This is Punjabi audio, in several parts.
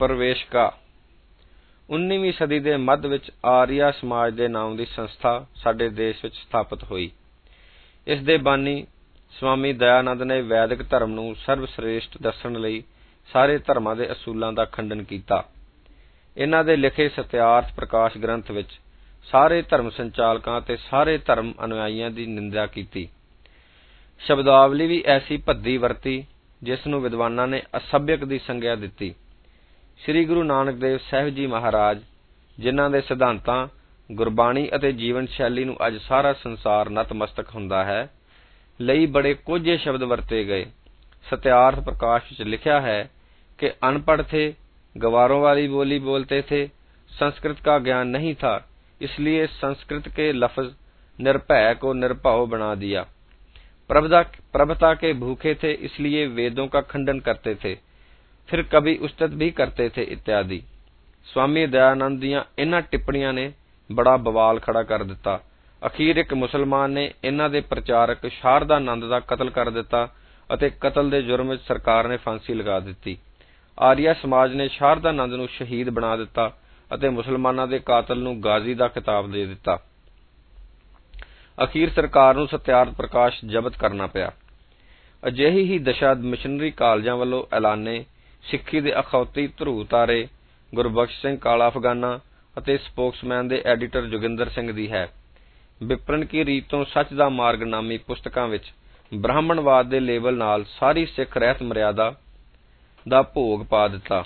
ਪ੍ਰਵੇਸ਼ਕਾ 19ਵੀਂ ਸਦੀ ਦੇ ਮੱਧ ਵਿੱਚ ਆਰੀਆ ਸਮਾਜ ਦੇ ਨਾਮ ਦੀ ਸੰਸਥਾ ਸਾਡੇ ਦੇਸ਼ ਵਿੱਚ ਸਥਾਪਿਤ ਹੋਈ। ਇਸ ਦੇ ਬਾਨੀ ਸਵਾਮੀ ਦਇਆਨੰਦ ਨੇ ਵੈਦਿਕ ਧਰਮ ਨੂੰ ਸਰਵਸ੍ਰੇਸ਼ਟ ਦੱਸਣ ਲਈ ਸਾਰੇ ਧਰਮਾਂ ਦੇ ਅਸੂਲਾਂ ਦਾ ਖੰਡਨ ਕੀਤਾ। ਇਹਨਾਂ ਦੇ ਲਿਖੇ ਸਤਿਆਰਥ ਪ੍ਰਕਾਸ਼ ਗ੍ਰੰਥ ਵਿੱਚ ਸਾਰੇ ਧਰਮ ਸੰਚਾਲਕਾਂ ਤੇ ਸਾਰੇ ਧਰਮ ਅਨੁਯਾਈਆਂ ਦੀ ਨਿੰਦਿਆ ਕੀਤੀ। ਸ਼ਬਦਾਵਲੀ ਵੀ ਐਸੀ ਭੱਦੀ ਵਰਤੀ, ਜਿਸ ਨੂੰ ਵਿਦਵਾਨਾਂ ਨੇ ਅਸਭਿਅਕ ਦੀ ਸੰਗਿਆ ਦਿੱਤੀ। ਸ੍ਰੀ ਗੁਰੂ ਨਾਨਕ ਦੇਵ ਸਾਹਿਬ ਜੀ ਮਹਾਰਾਜ ਜਿਨ੍ਹਾਂ ਦੇ ਸਿਧਾਂਤਾਂ ਗੁਰਬਾਣੀ ਅਤੇ ਜੀਵਨ ਸ਼ੈਲੀ ਨੂੰ ਅੱਜ ਸਾਰਾ ਸੰਸਾਰ ਨਤਮਸਤਕ ਹੁੰਦਾ ਹੈ ਲਈ ਬੜੇ ਕੋਝੇ ਸ਼ਬਦ ਵਰਤੇ ਗਏ सत्यार्थ प्रकाश ਵਿੱਚ ਲਿਖਿਆ ਹੈ कि अनपढ़ थे गवारों वाली बोली बोलते थे संस्कृत का ज्ञान नहीं था इसलिए संस्कृत के लफ्ज निर्भय को निर्भव बना दिया प्रभुता के भूखे थे इसलिए वेदों का खंडन करते थे ਫਿਰ ਕभी ਉਸਤਤ ਵੀ ਕਰਤੇ ਥੇ ਇਤਿਆਦਿ। ਸਵਾਮੀ ਦਇਆਨੰਦ ਦੀਆਂ ਇਹਨਾਂ ਟਿੱਪਣੀਆਂ ਨੇ ਬੜਾ ਬਵਾਲ ਖੜਾ ਕਰ ਦਿੱਤਾ। ਅਖੀਰ ਇੱਕ ਮੁਸਲਮਾਨ ਨੇ ਇਹਨਾਂ ਦੇ ਪ੍ਰਚਾਰਕ ਸ਼ਾਰਦਾ ਨੰਦ ਦਾ ਕਤਲ ਕਰ ਦਿੱਤਾ ਅਤੇ ਕਤਲ ਦੇ ਜੁਰਮ ਵਿੱਚ ਸਰਕਾਰ ਨੇ ਫਾਂਸੀ ਲਗਾ ਦਿੱਤੀ। ਆਰੀਆ ਸਮਾਜ ਨੇ ਸ਼ਾਰਦਾ ਨੰਦ ਨੂੰ ਸ਼ਹੀਦ ਬਣਾ ਦਿੱਤਾ ਅਤੇ ਮੁਸਲਮਾਨਾਂ ਦੇ ਕਾਤਲ ਨੂੰ ਗਾਜ਼ੀ ਦਾ ਖਿਤਾਬ ਦੇ ਦਿੱਤਾ। ਅਖੀਰ ਸਰਕਾਰ ਨੂੰ ਸਤਿਆਰਥ ਪ੍ਰਕਾਸ਼ ਜ਼ਬਤ ਕਰਨਾ ਪਿਆ। ਅਜਿਹੀ ਹੀ ਦਸ਼ਾ ਮਿਸ਼ਨਰੀ ਕਾਲਜਾਂ ਵੱਲੋਂ ਐਲਾਨੇ ਸਿੱਖੀ ਦੇ ਅਖੌਤੀ ਧਰੂ ਤਾਰੇ, ਗੁਰਬਖਸ਼ ਸਿੰਘ ਕਾਲਾ ਅਫਗਾਨਾ ਅਤੇ ਸਪੋਕਸਮੈਨ ਦੇ ਐਡੀਟਰ ਜੋਗਿੰਦਰ ਸਿੰਘ ਦੀ ਹੈ। ਵਿਪਰਨ ਕੀ ਰੀਤ ਤੋਂ ਸੱਚ ਦਾ ਮਾਰਗ ਨਾਮੀ ਪੁਸਤਕਾਂ ਵਿੱਚ ਬ੍ਰਾਹਮਣਵਾਦ ਦੇ ਲੇਬਲ ਨਾਲ ਸਾਰੀ ਸਿੱਖ ਰਹਿਤ ਮਰਿਆਦਾ ਦਾ ਭੋਗ ਪਾ ਦਿੱਤਾ।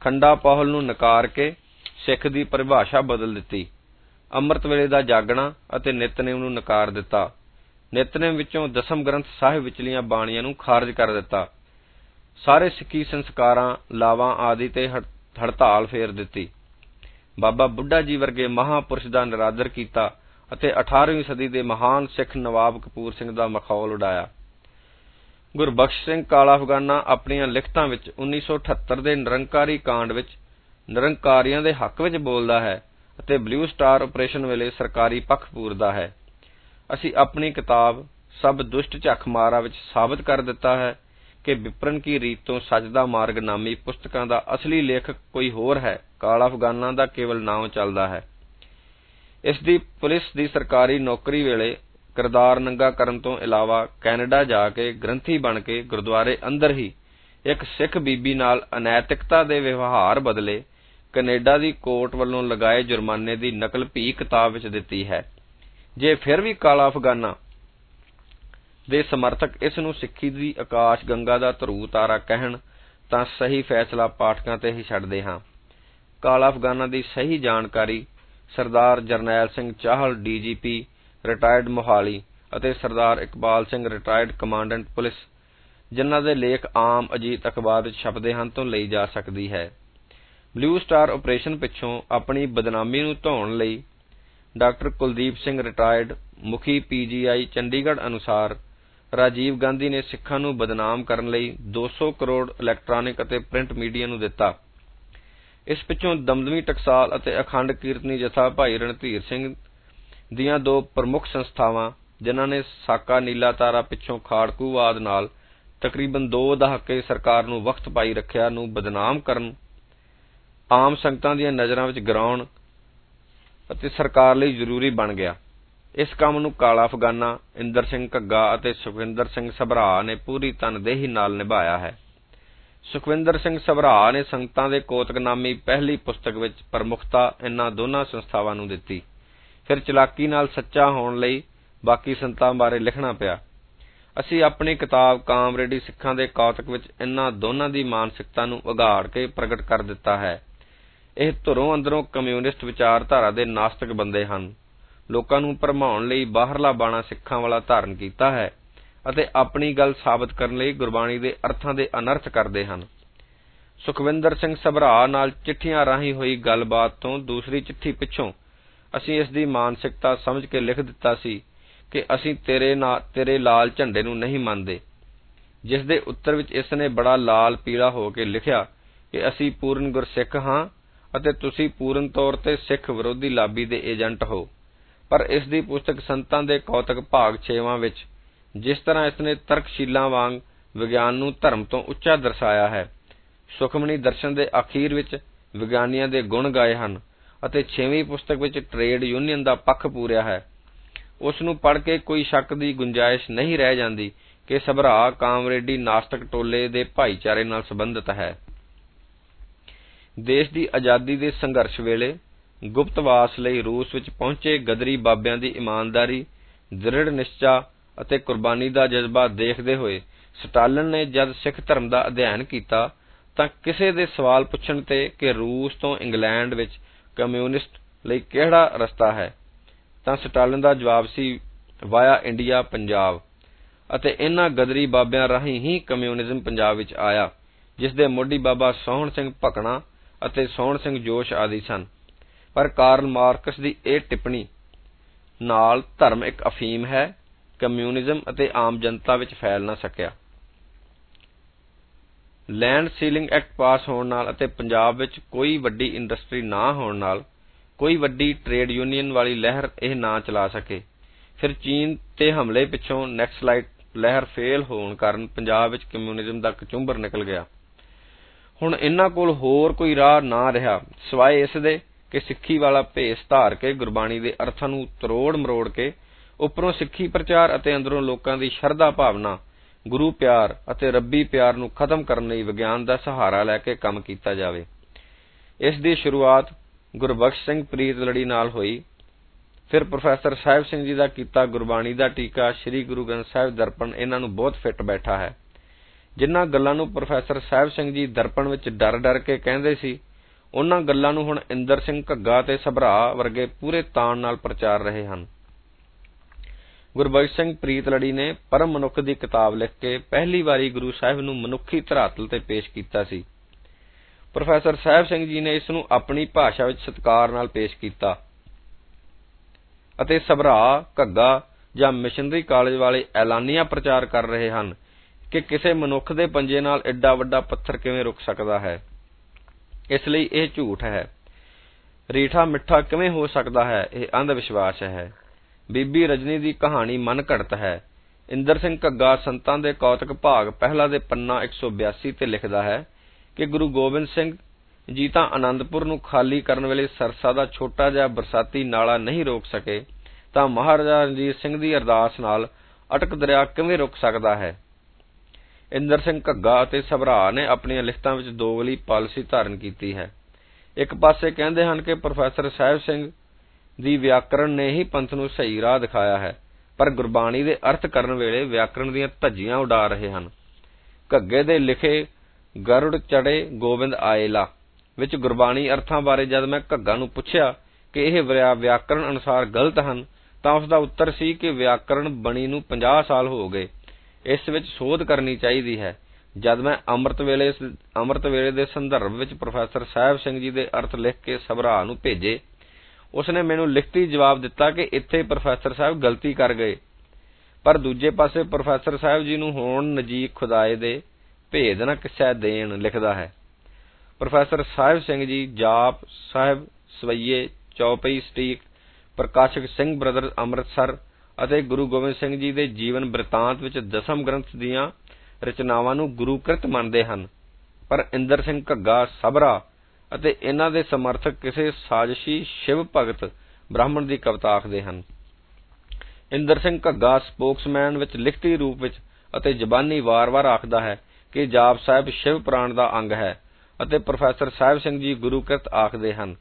ਖੰਡਾ ਪਹੁਲ ਨੂੰ ਨਕਾਰ ਕੇ ਸਿੱਖ ਦੀ ਪਰਿਭਾਸ਼ਾ ਬਦਲ ਦਿੱਤੀ। ਅੰਮ੍ਰਿਤ ਵੇਲੇ ਦਾ ਜਾਗਣਾ ਅਤੇ ਨਿਤਨੇਮ ਨੂੰ ਨਕਾਰ ਦਿੱਤਾ। ਨਿਤਨੇਮ ਵਿੱਚੋਂ ਦਸਮ ਗ੍ਰੰਥ ਸਾਹਿਬ ਵਿਚਲੀਆਂ ਬਾਣੀਆਂ ਨੂੰ ਖਾਰਜ ਕਰ ਦਿੱਤਾ। ਸਾਰੇ ਸਿੱਖੀ ਸੰਸਕਾਰਾਂ, ਲਾਵਾਂ ਆਦਿ ਤੇ ਹੜਤਾਲ ਫੇਰ ਦਿੱਤੀ। ਬਾਬਾ ਬੁੱਢਾ ਜੀ ਵਰਗੇ ਮਹਾਪੁਰਸ਼ ਦਾ ਨਿਰਾਦਰ ਕੀਤਾ ਅਤੇ 18ਵੀਂ ਸਦੀ ਦੇ ਮਹਾਨ ਸਿੱਖ ਨਵਾਬ ਕਪੂਰ ਸਿੰਘ ਦਾ ਮਖੌਲ ਉਡਾਇਆ। ਗੁਰਬਖਸ਼ ਸਿੰਘ ਕਾਲਾ ਅਫਗਾਨਾ ਆਪਣੀਆਂ ਲਿਖਤਾਂ ਵਿੱਚ 1978 ਦੇ ਨਿਰੰਕਾਰੀ ਕਾਂਡ ਵਿੱਚ ਨਿਰੰਕਾਰੀਆਂ ਦੇ ਹੱਕ ਵਿੱਚ ਬੋਲਦਾ ਹੈ ਅਤੇ ਬਲੂ ਸਟਾਰ ਆਪਰੇਸ਼ਨ ਵੇਲੇ ਸਰਕਾਰੀ ਪੱਖ ਪੂਰਦਾ ਹੈ। ਅਸੀਂ ਆਪਣੀ ਕਿਤਾਬ ਸਭ ਦੁਸ਼ਟ ਝੱਖ ਮਾਰਾ ਵਿੱਚ ਸਾਬਤ ਕਰ ਦਿੱਤਾ ਹੈ ਕਿ ਵਿਪਰਨ ਕੀ ਰੀਤ ਤੋਂ ਸੱਚ ਮਾਰਗ ਨਾਮੀ ਪੁਸਤਕਾਂ ਦਾ ਅਸਲੀ ਲੇਖਕ ਕੋਈ ਹੋਰ ਹੈ? ਕਾਲਾ ਅਫਗਾਨਾਂ ਦਾ ਕੇਵਲ ਨਾਮ ਚੱਲਦਾ ਹੈ। ਇਸ ਦੀ ਪੁਲਿਸ ਦੀ ਸਰਕਾਰੀ ਨੌਕਰੀ ਵੇਲੇ ਕਿਰਦਾਰ ਨੰਗਾ ਕਰਨ ਤੋਂ ਇਲਾਵਾ ਕੈਨੇਡਾ ਜਾ ਕੇ ਗ੍ਰੰਥੀ ਬਣ ਕੇ ਗੁਰਦੁਆਰੇ ਅੰਦਰ ਹੀ ਇੱਕ ਸਿੱਖ ਬੀਬੀ ਨਾਲ ਅਨੈਤਿਕਤਾ ਦੇ ਵਿਵਹਾਰ ਬਦਲੇ ਕੈਨੇਡਾ ਦੀ ਕੋਰਟ ਵੱਲੋਂ ਲਗਾਏ ਜੁਰਮਾਨੇ ਦੀ ਨਕਲ ਭੀ ਕਿਤਾਬ ਵਿੱਚ ਦਿੱਤੀ ਹੈ। ਜੇ ਫਿਰ ਵੀ ਕਾਲਾ ਅਫਗਾਨਾ ਦੇ ਸਮਰਥਕ ਇਸ ਨੂੰ ਸਿੱਖੀ ਦੀ ਆਕਾਸ਼ ਗੰਗਾ ਦਾ ਧਰੂ ਤਾਰਾ ਕਹਿਣ, ਤਾਂ ਸਹੀ ਫੈਸਲਾ ਪਾਠਕਾਂ ਤੇ ਹੀ ਛੱਡਦੇ ਹਾਂ। ਕਾਲਾ ਅਫਗਾਨਾ ਦੀ ਸਹੀ ਜਾਣਕਾਰੀ, ਸਰਦਾਰ ਜਰਨੈਲ ਸਿੰਘ ਚਾਹਲ, ਡੀਜੀਪੀ, ਰਿਟਾਇਰਡ ਮੋਹਾਲੀ ਅਤੇ Sardar Iqbal Singh, retired commandant police, ਜਿਨ੍ਹਾਂ ਦੇ ਲੇਖ ਆਮ ਅਜੀਤ ਅਖਬਾਰ ਵਿੱਚ ਛਪਦੇ ਹਨ ਤੋਂ ਲਈ ਜਾ ਸਕਦੀ ਹੈ। ਬਲਿਊ ਸਟਾਰ ਆਪਰੇਸ਼ਨ ਪਿੱਛੋਂ ਆਪਣੀ ਬਦਨਾਮੀ ਨੂੰ ਧੋਣ ਲਈ ਡਾ ਕੁਲਦੀਪ ਸਿੰਘ, ਰਿਟਾਇਰਡ ਮੁਖੀ ਪੀਜੀਆਈ ਚੰਡੀਗੜ੍ਹ ਅਨੁਸਾਰ ਰਾਜੀਵ ਗਾਂਧੀ ਨੇ ਸਿੱਖਾਂ ਨੂੰ ਬਦਨਾਮ ਕਰਨ ਲਈ 200 ਕਰੋੜ ਇਲੈਕਟ੍ਰਾਨਿਕ ਅਤੇ ਪ੍ਰਿੰਟ ਮੀਡੀਆ ਨੂੰ ਦਿੱਤਾ। ਇਸ ਪਿੱਛੋਂ ਦਮਦਮੀ ਟਕਸਾਲ ਅਤੇ ਅਖੰਡ ਕੀਰਤਨੀ ਜਥਾ ਭਾਈ ਰਣਧੀਰ ਸਿੰਘ ਦੀਆਂ ਦੋ ਪ੍ਰਮੁੱਖ ਸੰਸਥਾਵਾਂ, ਜਿਨ੍ਹਾਂ ਨੇ ਸਾਕਾ ਨੀਲਾ ਤਾਰਾ ਪਿੱਛੋਂ ਖਾੜਕੂਵਾਦ ਨਾਲ ਤਕਰੀਬਨ ਦੋ ਦਹਾਕੇ ਸਰਕਾਰ ਨੂੰ ਵਕਤ ਪਾਈ ਰੱਖਿਆ ਨੂੰ ਬਦਨਾਮ ਕਰਨ, ਆਮ ਸੰਗਤਾਂ ਦੀਆਂ ਨਜ਼ਰਾਂ ਵਿੱਚ ਗਰਾਉਣ ਅਤੇ ਸਰਕਾਰ ਲਈ ਜ਼ਰੂਰੀ ਬਣ ਗਿਆ। ਇਸ ਕੰਮ ਨੂੰ ਕਾਲਾ ਅਫਗਾਨਾ, ਇੰਦਰ ਸਿੰਘ ਘੱਗਾ ਅਤੇ ਸੁਖਵਿੰਦਰ ਸਿੰਘ ਸਭਰਾ ਨੇ ਪੂਰੀ ਤਨਦੇਹੀ ਨਾਲ ਨਿਭਾਇਆ ਹੈ। ਸੁਖਵਿੰਦਰ ਸਿੰਘ ਸਭਰਾ ਨੇ ਸੰਗਤਾਂ ਦੇ ਕੋਤਕਨਾਮੀ ਪਹਿਲੀ ਪੁਸਤਕ ਵਿੱਚ ਪ੍ਰਮੁਖਤਾ ਇਨ੍ਹਾਂ ਦੋਨਾਂ ਸੰਸਥਾਵਾਂ ਨੂੰ ਦਿੱਤੀ। ਫਿਰ ਚਲਾਕੀ ਨਾਲ ਸੱਚਾ ਹੋਣ ਲਈ ਬਾਕੀ ਸੰਤਾਂ ਬਾਰੇ ਲਿਖਣਾ ਪਿਆ। ਅਸੀਂ ਆਪਣੀ ਕਿਤਾਬ ਕਾਮਰੇਡੀ ਸਿੱਖਾਂ ਦੇ ਕੌਤਕ ਵਿੱਚ ਇਨ੍ਹਾਂ ਦੋਨਾਂ ਦੀ ਮਾਨਸਿਕਤਾ ਨੂੰ ਉਘਾੜ ਕੇ ਪ੍ਰਗਟ ਕਰ ਦਿੱਤਾ ਹੈ। ਇਹ ਧੁਰੋਂ ਅੰਦਰੋਂ ਕਮਿਊਨਿਸਟ ਵਿਚਾਰਧਾਰਾ ਦੇ ਨਾਸਤਿਕ ਬੰਦੇ ਹਨ। ਲੋਕਾਂ ਨੂੰ ਭਰਮਾਉਣ ਲਈ ਬਾਹਰਲਾ ਬਾਣਾ ਸਿੱਖਾਂ ਵਾਲਾ ਧਾਰਨ ਕੀਤਾ ਹੈ ਅਤੇ ਆਪਣੀ ਗੱਲ ਸਾਬਤ ਕਰਨ ਲਈ ਗੁਰਬਾਣੀ ਦੇ ਅਰਥਾਂ ਦੇ ਅਨਰਥ ਕਰਦੇ ਹਨ। ਸੁਖਵਿੰਦਰ ਸਿੰਘ ਸਭਰਾ ਨਾਲ ਚਿੱਠੀਆਂ ਰਾਹੀਂ ਹੋਈ ਗੱਲਬਾਤ ਤੋਂ ਦੂਸਰੀ ਚਿੱਠੀ ਪਿੱਛੋਂ ਅਸੀਂ ਇਸ ਦੀ ਮਾਨਸਿਕਤਾ ਸਮਝ ਕੇ ਲਿਖ ਦਿੱਤਾ ਸੀ ਕਿ ਅਸੀਂ ਤੇਰੇ ਨਾਲ ਤੇਰੇ ਲਾਲ ਝੰਡੇ ਨੂੰ ਨਹੀਂ ਮੰਨਦੇ, ਜਿਸ ਦੇ ਉੱਤਰ ਵਿੱਚ ਇਸ ਨੇ ਬੜਾ ਲਾਲ ਪੀਲਾ ਹੋ ਕੇ ਲਿਖਿਆ ਕਿ ਅਸੀਂ ਪੂਰਨ ਗੁਰਸਿੱਖ ਹਾਂ ਅਤੇ ਤੁਸੀਂ ਪੂਰਨ ਤੌਰ ਤੇ ਸਿੱਖ ਵਿਰੋਧੀ ਲਾਬੀ ਦੇ ਏਜੰਟ ਹੋ। ਪਰ ਇਸ ਦੀ ਪੁਸਤਕ ਸੰਤਾਂ ਦੇ ਕੌਤਕ ਭਾਗ 6ਵਾਂ ਵਿੱਚ, ਜਿਸ ਤਰ੍ਹਾਂ ਇਸ ਤਰਕਸ਼ੀਲਾਂ ਵਾਂਗ ਵਿਗਿਆਨ ਨੂੰ ਧਰਮ ਤੋਂ ਉੱਚਾ ਦਰਸਾਇਆ ਹੈ, ਸੁਖਮਨੀ ਦਰਸ਼ਨ ਦੇ ਅਖੀਰ ਵਿੱਚ ਵਿਗਿਆਨੀਆਂ ਦੇ ਗੁਣ ਗਾਏ ਹਨ ਅਤੇ 6ਵੀਂ ਪੁਸਤਕ ਵਿੱਚ ਟ੍ਰੇਡ ਯੂਨੀਅਨ ਦਾ ਪੱਖ ਪੂਰਿਆ ਹੈ। ਉਸ ਨੂੰ ਪੜ੍ਹ ਕੇ ਕੋਈ ਸ਼ੱਕ ਦੀ ਗੁੰਜਾਇਸ਼ ਨਹੀਂ ਰਹਿ ਜਾਂਦੀ ਕਿ ਸਭਰਾ ਕਾਮਰੇਡੀ ਨਾਸਤਕ ਟੋਲੇ ਦੇ ਭਾਈਚਾਰੇ ਨਾਲ ਸਬੰਧਤ ਹੈ। ਦੇਸ਼ ਦੀ ਆਜ਼ਾਦੀ ਦੇ ਸੰਘਰਸ਼ ਵੇਲੇ ਗੁਪਤਵਾਸ ਲਈ ਰੂਸ ਵਿੱਚ ਪਹੁੰਚੇ ਗਦਰੀ ਬਾਬਿਆਂ ਦੀ ਇਮਾਨਦਾਰੀ, ਦ੍ਰਿੜ ਨਿਸ਼ਚਾ ਅਤੇ ਕੁਰਬਾਨੀ ਦਾ ਜਜ਼ਬਾ ਦੇਖਦੇ ਹੋਏ ਸਟਾਲਿਨ ਨੇ ਜਦ ਸਿੱਖ ਧਰਮ ਦਾ ਅਧਿਐਨ ਕੀਤਾ ਤਾਂ ਕਿਸੇ ਦੇ ਸਵਾਲ ਪੁੱਛਣ ਤੇ ਕਿ ਰੂਸ ਤੋਂ ਇੰਗਲੈਂਡ ਵਿੱਚ ਕਮਿਊਨਿਸਟ ਲਈ ਕਿਹੜਾ ਰਸਤਾ ਹੈ, ਤਾਂ ਸਟਾਲਿਨ ਦਾ ਜਵਾਬ ਸੀ ਵਾਇਆ ਇੰਡੀਆ ਪੰਜਾਬ ਅਤੇ ਇਨ੍ਹਾਂ ਗਦਰੀ ਬਾਬਿਆਂ ਰਾਹੀਂ ਹੀ ਕਮਿਊਨਿਜ਼ਮ ਪੰਜਾਬ ਵਿੱਚ ਆਇਆ, ਜਿਸ ਦੇ ਮੋਢੀ ਬਾਬਾ ਸੋਹਣ ਸਿੰਘ ਭਕਣਾ ਅਤੇ ਸੋਹਣ ਸਿੰਘ ਜੋਸ਼ ਆਦਿ ਸਨ। ਪਰ ਕਾਰਲ ਮਾਰਕਸ ਦੀ ਇਹ ਟਿੱਪਣੀ, ਨਾਲ ਧਰਮ ਇੱਕ ਅਫੀਮ ਹੈ, ਕਮਿਊਨਿਜ਼ਮ ਅਤੇ ਆਮ ਜਨਤਾ ਵਿੱਚ ਫੈਲ ਨਾ ਸਕਿਆ। ਲੈਂਡ ਸੀਲਿੰਗ ਐਕਟ ਪਾਸ ਹੋਣ ਨਾਲ ਅਤੇ ਪੰਜਾਬ ਵਿੱਚ ਕੋਈ ਵੱਡੀ ਇੰਡਸਟਰੀ ਨਾ ਹੋਣ ਨਾਲ ਕੋਈ ਵੱਡੀ ਟਰੇਡ ਯੂਨੀਅਨ ਵਾਲੀ ਲਹਿਰ ਇਹ ਨਾ ਚਲਾ ਸਕੇ। ਫਿਰ ਚੀਨ ਤੇ ਹਮਲੇ ਪਿੱਛੋਂ ਨੈਕਸਲਾਈਟ ਲਹਿਰ ਫੇਲ ਹੋਣ ਕਾਰਨ ਪੰਜਾਬ ਵਿੱਚ ਕਮਿਊਨਿਜ਼ਮ ਦਾ ਕਚੁੰਬਰ ਨਿਕਲ ਗਿਆ। ਹੁਣ ਇਹਨਾਂ ਕੋਲ ਹੋਰ ਕੋਈ ਰਾਹ ਨਾ ਰਿਹਾ, ਸਿਵਾਏ ਇਸ ਦੇ ਕਿ ਸਿੱਖੀ ਵਾਲਾ ਭੇਸ ਧਾਰ ਕੇ ਗੁਰਬਾਣੀ ਦੇ ਅਰਥਾਂ ਨੂੰ ਤਰੋੜ ਮਰੋੜ ਕੇ ਉੱਪਰੋਂ ਸਿੱਖੀ ਪ੍ਰਚਾਰ ਅਤੇ ਅੰਦਰੋਂ ਲੋਕਾਂ ਦੀ ਸ਼ਰਧਾ ਭਾਵਨਾ, ਗੁਰੂ ਪਿਆਰ ਅਤੇ ਰੱਬੀ ਪਿਆਰ ਨੂੰ ਖਤਮ ਕਰਨ ਲਈ ਵਿਗਿਆਨ ਦਾ ਸਹਾਰਾ ਲੈ ਕੇ ਕੰਮ ਕੀਤਾ ਜਾਵੇ। ਇਸ ਦੀ ਸ਼ੁਰੂਆਤ ਗੁਰਬਖਸ਼ ਸਿੰਘ ਪ੍ਰੀਤ ਲੜੀ ਨਾਲ ਹੋਈ। ਫਿਰ ਪ੍ਰੋਫੈਸਰ ਸਾਹਿਬ ਸਿੰਘ ਜੀ ਦਾ ਕੀਤਾ ਗੁਰਬਾਣੀ ਦਾ ਟੀਕਾ ਸ੍ਰੀ ਗੁਰੂ ਗ੍ਰੰਥ ਸਾਹਿਬ ਦਰਪਣ, ਇਹਨਾਂ ਨੂੰ ਬਹੁਤ ਫਿੱਟ ਬੈਠਾ ਹੈ। ਜਿਨ੍ਹਾਂ ਗੱਲਾਂ ਨੂੰ ਪ੍ਰੋਫੈਸਰ ਸਾਹਿਬ ਸਿੰਘ ਜੀ ਦਰਪਣ ਵਿੱਚ ਡਰ ਡਰ ਕੇ ਕਹਿੰਦੇ ਸੀ ਉਹਨਾਂ ਗੱਲਾਂ ਨੂੰ ਹੁਣ ਇੰਦਰ ਸਿੰਘ ਘੱਗਾ ਤੇ ਸਭਰਾ ਵਰਗੇ ਪੂਰੇ ਤਾਣ ਨਾਲ ਪ੍ਰਚਾਰ ਰਹੇ ਹਨ। ਗੁਰਬਖਸ਼ ਸਿੰਘ ਪ੍ਰੀਤਲੜੀ ਨੇ ਪਰਮ ਮਨੁੱਖ ਦੀ ਕਿਤਾਬ ਲਿਖ ਕੇ ਪਹਿਲੀ ਵਾਰੀ ਗੁਰੂ ਸਾਹਿਬ ਨੂੰ ਮਨੁੱਖੀ ਧਰਾਤਲ ਤੇ ਪੇਸ਼ ਕੀਤਾ ਸੀ। ਪ੍ਰੋਫੈਸਰ ਸਾਹਿਬ ਸਿੰਘ ਜੀ ਨੇ ਇਸ ਨੂੰ ਆਪਣੀ ਭਾਸ਼ਾ ਵਿੱਚ ਸਤਿਕਾਰ ਨਾਲ ਪੇਸ਼ ਕੀਤਾ ਅਤੇ ਸਭਰਾ, ਘੱਗਾ ਜਾਂ ਮਿਸ਼ਨਰੀ ਕਾਲਜ ਵਾਲੇ ਐਲਾਨੀਆਂ ਪ੍ਰਚਾਰ ਕਰ ਰਹੇ ਹਨ ਕਿ ਕਿਸੇ ਮਨੁੱਖ ਦੇ ਪੰਜੇ ਨਾਲ ਐਡਾ ਵੱਡਾ ਪੱਥਰ ਕਿਵੇਂ ਰੁਕ ਸਕਦਾ ਹੈ। ਇਸ ਲਈ ਇਹ ਝੂਠ ਹੈ। ਰੀਠਾ ਮਿੱਠਾ ਕਿਵੇਂ ਹੋ ਸਕਦਾ ਹੈ? ਇਹ ਅੰਧ ਵਿਸ਼ਵਾਸ ਹੈ। ਬੀਬੀ ਰਜਨੀ ਦੀ ਕਹਾਣੀ ਮਨ ਘੜਤ ਹੈ। ਇੰਦਰ ਸਿੰਘ ਘੱਗਾ ਸੰਤਾਂ ਦੇ ਕੌਤਕ ਭਾਗ ਪਹਿਲਾ ਦੇ ਪੰਨਾ 182 ਤੇ ਲਿਖਦਾ ਹੈ ਕਿ ਗੁਰੂ ਗੋਬਿੰਦ ਸਿੰਘ ਜੀ ਤਾਂ ਆਨੰਦਪੁਰ ਨੂੰ ਖਾਲੀ ਕਰਨ ਵੇਲੇ ਸਰਸਾ ਦਾ ਛੋਟਾ ਜਿਹਾ ਬਰਸਾਤੀ ਨਾਲਾ ਨਹੀਂ ਰੋਕ ਸਕੇ, ਤਾਂ ਮਹਾਰਾਜਾ ਰਣਜੀਤ ਸਿੰਘ ਦੀ ਅਰਦਾਸ ਨਾਲ ਅਟਕ ਦਰਿਆ ਕਿਵੇਂ ਰੁਕ ਸਕਦਾ ਹੈ? ਇੰਦਰ ਸਿੰਘ ਘੱਗਾ ਅਤੇ ਸਭਰਾ ਨੇ ਆਪਣੀਆਂ ਲਿਖਤਾਂ ਵਿੱਚ ਦੋਗਲੀ ਪਾਲਿਸੀ ਧਾਰਨ ਕੀਤੀ ਹੈ। ਇੱਕ ਪਾਸੇ ਕਹਿੰਦੇ ਹਨ ਕਿ ਪ੍ਰੋਫੈਸਰ ਸਾਹਿਬ ਸਿੰਘ ਦੀ ਵਿਆਕਰਣ ਨੇ ਹੀ ਪੰਥ ਨੂੰ ਸਹੀ ਰਾਹ ਦਿਖਾਇਆ ਹੈ, ਪਰ ਗੁਰਬਾਣੀ ਦੇ ਅਰਥ ਕਰਨ ਵੇਲੇ ਵਿਆਕਰਣ ਦੀਆਂ ਧੱਜੀਆਂ ਉਡਾ ਰਹੇ ਹਨ। ਘੱਗੇ ਦੇ ਲਿਖੇ ਗਰੁੜ ਚੜੇ ਗੋਬਿੰਦ ਆਏਲਾ ਵਿੱਚ ਗੁਰਬਾਣੀ ਅਰਥਾਂ ਬਾਰੇ ਜਦ ਮੈਂ ਘੱਗਾ ਨੂੰ ਪੁੱਛਿਆ ਕਿ ਇਹ ਵਿਆਕਰਣ ਅਨੁਸਾਰ ਗਲਤ ਹਨ, ਤਾਂ ਉਸ ਦਾ ਉੱਤਰ ਸੀ ਕਿ ਵਿਆਕਰਣ ਬਣੀ ਨੂੰ 50 ਸਾਲ ਹੋ ਗਏ। ਇਸ ਵਿੱਚ ਸੋਧ ਕਰਨੀ ਚਾਹੀਦੀ ਹੈ। ਜਦ ਮੈਂ ਅੰਮ੍ਰਿਤ ਵੇਲੇ ਅੰਮ੍ਰਿਤ ਵੇਲੇ ਦੇ ਸੰਦਰਭ ਵਿੱਚ ਪ੍ਰੋਫੈਸਰ ਸਾਹਿਬ ਸਿੰਘ ਜੀ ਦੇ ਅਰਥ ਲਿਖ ਕੇ ਸਭਰਾ ਨੂੰ ਭੇਜੇ, ਉਸਨੇ ਮੈਨੂੰ ਲਿਖਤੀ ਜਵਾਬ ਦਿੱਤਾ ਕਿ ਇੱਥੇ ਪ੍ਰੋਫੈਸਰ ਸਾਹਿਬ ਗਲਤੀ ਕਰ ਗਏ। ਪਰ ਦੂਜੇ ਪਾਸੇ ਪ੍ਰੋਫੈਸਰ ਸਾਹਿਬ ਜੀ ਨੂੰ ਹੋਣ ਨਜੀਕ ਖੁਦਾਏ ਦੇ ਭੇਦ ਨਾ ਕਿਸੈ ਦੇਣ ਲਿਖਦਾ ਹੈ। ਪ੍ਰੋਫੈਸਰ ਸਾਹਿਬ ਸਿੰਘ ਜੀ, ਜਾਪ ਸਾਹਿਬ, ਸਵਈਏ, ਚੌਪਈ, ਸਟੀਕ, ਪ੍ਰਕਾਸ਼ਕ ਸਿੰਘ ਬ੍ਰਦਰਜ਼ ਅੰਮ੍ਰਿਤਸਰ ਅਤੇ ਗੁਰੂ ਗੋਬਿੰਦ ਸਿੰਘ ਜੀ ਦੇ ਜੀਵਨ ਬ੍ਰਿਤਾਂਤ ਵਿੱਚ ਦਸਮ ਗ੍ਰੰਥ ਦੀਆਂ ਰਚਨਾਵਾਂ ਨੂੰ ਗੁਰੂਕ੍ਰਿਤ ਮੰਨਦੇ ਹਨ। ਪਰ ਇੰਦਰ ਸਿੰਘ ਘੱਗਾ ਸਬਰਾ ਅਤੇ ਇਹਨਾਂ ਦੇ ਸਮਰਥਕ ਕਿਸੇ ਸਾਜ਼ਿਸ਼ੀ ਸ਼ਿਵ ਭਗਤ ਬ੍ਰਾਹਮਣ ਦੀ ਕਵਿਤਾ ਆਖਦੇ ਹਨ। ਇੰਦਰ ਸਿੰਘ ਘੱਗਾ ਸਪੋਕਸਮੈਨ ਵਿੱਚ ਲਿਖਤੀ ਰੂਪ ਵਿੱਚ ਅਤੇ ਜ਼ਬਾਨੀ ਵਾਰ-ਵਾਰ ਆਖਦਾ ਹੈ ਕਿ ਜਾਪ ਸਾਹਿਬ ਸ਼ਿਵ ਪ੍ਰਾਣ ਦਾ ਅੰਗ ਹੈ ਅਤੇ ਪ੍ਰੋਫੈਸਰ ਸਾਹਿਬ ਸਿੰਘ ਜੀ ਗੁਰੂਕ੍ਰਿਤ ਆਖਦੇ ਹਨ।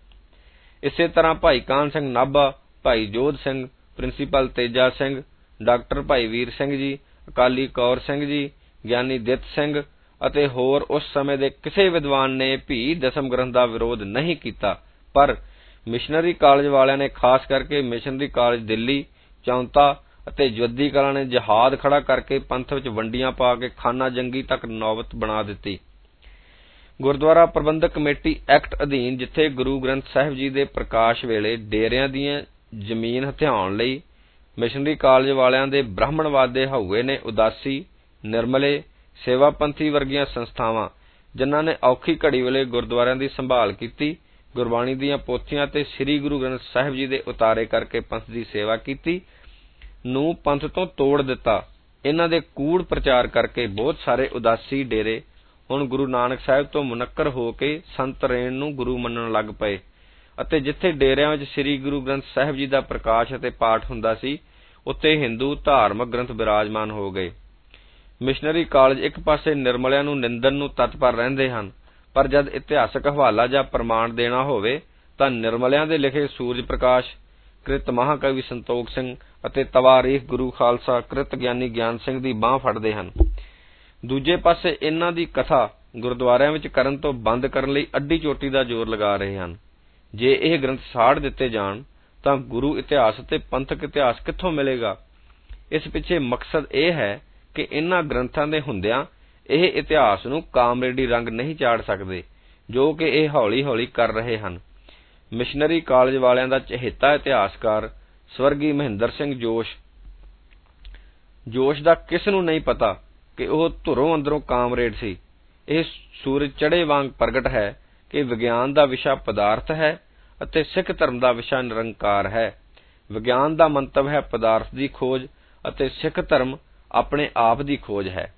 ਇਸੇ ਤਰ੍ਹਾਂ ਭਾਈ ਕਾਨ ਸਿੰਘ ਨਾਭਾ, ਭਾਈ ਜੋਧ ਸਿੰਘ ਪ੍ਰਿੰਸੀਪਲ ਤੇਜਾ ਸਿੰਘ, ਡਾਕਟਰ ਭਾਈ ਵੀਰ ਸਿੰਘ ਜੀ, ਅਕਾਲੀ ਕੌਰ ਸਿੰਘ ਜੀ, ਗਿਆਨੀ ਦਿੱਤ ਸਿੰਘ ਅਤੇ ਹੋਰ ਉਸ ਸਮੇਂ ਦੇ ਕਿਸੇ ਵਿਦਵਾਨ ਨੇ ਵੀ ਦਸਮ ਗ੍ਰੰਥ ਦਾ ਵਿਰੋਧ ਨਹੀਂ ਕੀਤਾ। ਪਰ ਮਿਸ਼ਨਰੀ ਕਾਲਜ ਵਾਲਿਆਂ ਨੇ ਖਾਸ ਕਰਕੇ ਮਿਸ਼ਨਰੀ ਕਾਲਜ ਦਿੱਲੀ, ਚੌਂਤਾ ਅਤੇ ਜਵੱਦੀ ਕਲਾਂ ਨੇ ਜਹਾਦ ਖੜਾ ਕਰਕੇ ਪੰਥ ਵਿੱਚ ਵੰਡੀਆਂ ਪਾ ਕੇ ਖਾਨਾ ਜੰਗੀ ਤੱਕ ਨੌਬਤ ਬਣਾ ਦਿੱਤੀ। ਗੁਰਦੁਆਰਾ ਪ੍ਰਬੰਧਕ ਕਮੇਟੀ ਐਕਟ ਅਧੀਨ ਜਿੱਥੇ ਗੁਰੂ ਗ੍ਰੰਥ ਸਾਹਿਬ ਜੀ ਦੇ ਪ੍ਰਕਾਸ਼ ਵੇਲੇ ਡੇਰਿਆਂ ਦੀਆਂ ਜ਼ਮੀਨ ਹਥਿਆਉਣ ਲਈ ਮਿਸ਼ਨਰੀ ਕਾਲਜ ਵਾਲਿਆਂ ਦੇ ਬ੍ਰਾਹਮਣਵਾਦ ਦੇ ਹਉਏ ਨੇ ਉਦਾਸੀ, ਨਿਰਮਲੇ, ਸੇਵਾਪੰਥੀ ਵਰਗੀਆਂ ਸੰਸਥਾਵਾਂ, ਜਿਨ੍ਹਾਂ ਨੇ ਔਖੀ ਘੜੀ ਵੇਲੇ ਗੁਰਦੁਆਰਿਆਂ ਦੀ ਸੰਭਾਲ ਕੀਤੀ, ਗੁਰਬਾਣੀ ਦੀਆਂ ਪੋਥੀਆਂ ਤੇ ਸ੍ਰੀ ਗੁਰੂ ਗ੍ਰੰਥ ਸਾਹਿਬ ਜੀ ਦੇ ਉਤਾਰੇ ਕਰਕੇ ਪੰਥ ਦੀ ਸੇਵਾ ਕੀਤੀ, ਨੂੰ ਪੰਥ ਤੋਂ ਤੋੜ ਦਿੱਤਾ। ਇਹਨਾਂ ਦੇ ਕੂੜ ਪ੍ਰਚਾਰ ਕਰਕੇ ਬਹੁਤ ਸਾਰੇ ਉਦਾਸੀ ਡੇਰੇ ਹੁਣ ਗੁਰੂ ਨਾਨਕ ਸਾਹਿਬ ਤੋਂ ਮੁਨੱਕਰ ਹੋ ਕੇ ਸੰਤ ਰੇਣ ਨੂੰ ਗੁਰੂ ਮੰਨਣ ਲੱਗ ਪਏ। ਅਤੇ ਜਿੱਥੇ ਡੇਰਿਆਂ ਵਿੱਚ ਸ੍ਰੀ ਗੁਰੂ ਗ੍ਰੰਥ ਸਾਹਿਬ ਜੀ ਦਾ ਪ੍ਰਕਾਸ਼ ਅਤੇ ਪਾਠ ਹੁੰਦਾ ਸੀ ਉੱਤੇ ਹਿੰਦੂ ਧਾਰਮਿਕ ਗ੍ਰੰਥ ਬਿਰਾਜਮਾਨ ਹੋ ਗਏ। ਮਿਸ਼ਨਰੀ ਕਾਲਜ ਇੱਕ ਪਾਸੇ ਨਿਰਮਲਿਆਂ ਨੂੰ ਨਿੰਦਣ ਨੂੰ ਤਤਪਰ ਰਹਿੰਦੇ ਹਨ, ਪਰ ਜਦ ਇਤਿਹਾਸਕ ਹਵਾਲਾ ਜਾਂ ਪ੍ਰਮਾਣ ਦੇਣਾ ਹੋਵੇ, ਤਾਂ ਨਿਰਮਲਿਆਂ ਦੇ ਲਿਖੇ ਸੂਰਜ ਪ੍ਰਕਾਸ਼, ਕ੍ਰਿਤ ਮਹਾਕਵੀ ਸੰਤੋਖ ਸਿੰਘ ਅਤੇ ਤਵਾਰੀਖ ਗੁਰੂ ਖਾਲਸਾ ਕ੍ਰਿਤ ਗਿਆਨੀ ਗਿਆਨ ਸਿੰਘ ਦੀ ਬਾਹ ਫੜਦੇ ਹਨ। ਦੂਜੇ ਪਾਸੇ ਇਹਨਾਂ ਦੀ ਕਥਾ ਗੁਰਦੁਆਰਿਆਂ ਵਿੱਚ ਕਰਨ ਤੋਂ ਬੰਦ ਕਰਨ ਲਈ ਅੱਡੀ ਚੋਟੀ ਦਾ ਜ਼ੋਰ ਲਗਾ ਰਹੇ ਹਨ। ਜੇ ਇਹ ਗ੍ਰੰਥ ਸਾੜ ਦਿੱਤੇ ਜਾਣ, ਤਾਂ ਗੁਰੂ ਇਤਿਹਾਸ ਅਤੇ ਪੰਥਕ ਇਤਿਹਾਸ ਕਿੱਥੋਂ ਮਿਲੇਗਾ? ਇਸ ਪਿੱਛੇ ਮਕਸਦ ਇਹ ਹੈ ਕਿ ਇਨ੍ਹਾਂ ਗ੍ਰੰਥਾਂ ਦੇ ਹੁੰਦਿਆਂ ਇਹ ਇਤਿਹਾਸ ਨੂੰ ਕਾਮਰੇਡੀ ਰੰਗ ਨਹੀਂ ਚਾੜ ਸਕਦੇ, ਜੋ ਕਿ ਇਹ ਹੌਲੀ-ਹੌਲੀ ਕਰ ਰਹੇ ਹਨ। ਮਿਸ਼ਨਰੀ ਕਾਲਜ ਵਾਲਿਆਂ ਦਾ ਚਹੇਤਾ ਇਤਿਹਾਸਕਾਰ ਸਵਰਗੀ ਮਹਿੰਦਰ ਸਿੰਘ ਜੋਸ਼। ਜੋਸ਼ ਦਾ ਕਿਸ ਨੂੰ ਨਹੀਂ ਪਤਾ ਕਿ ਉਹ ਧੁਰੋਂ ਅੰਦਰੋਂ ਕਾਮਰੇਡ ਸੀ? ਇਹ ਸੂਰਜ ਚੜੇ ਵਾਂਗ ਪ੍ਰਗਟ ਹੈ ਕਿ ਵਿਗਿਆਨ ਦਾ ਵਿਸ਼ਾ ਪਦਾਰਥ ਹੈ ਅਤੇ ਸਿੱਖ ਧਰਮ ਦਾ ਵਿਸ਼ਾ ਨਿਰੰਕਾਰ ਹੈ। ਵਿਗਿਆਨ ਦਾ ਮੰਤਵ ਹੈ ਪਦਾਰਥ ਦੀ ਖੋਜ ਅਤੇ ਸਿੱਖ ਧਰਮ ਆਪਣੇ ਆਪ ਦੀ ਖੋਜ ਹੈ।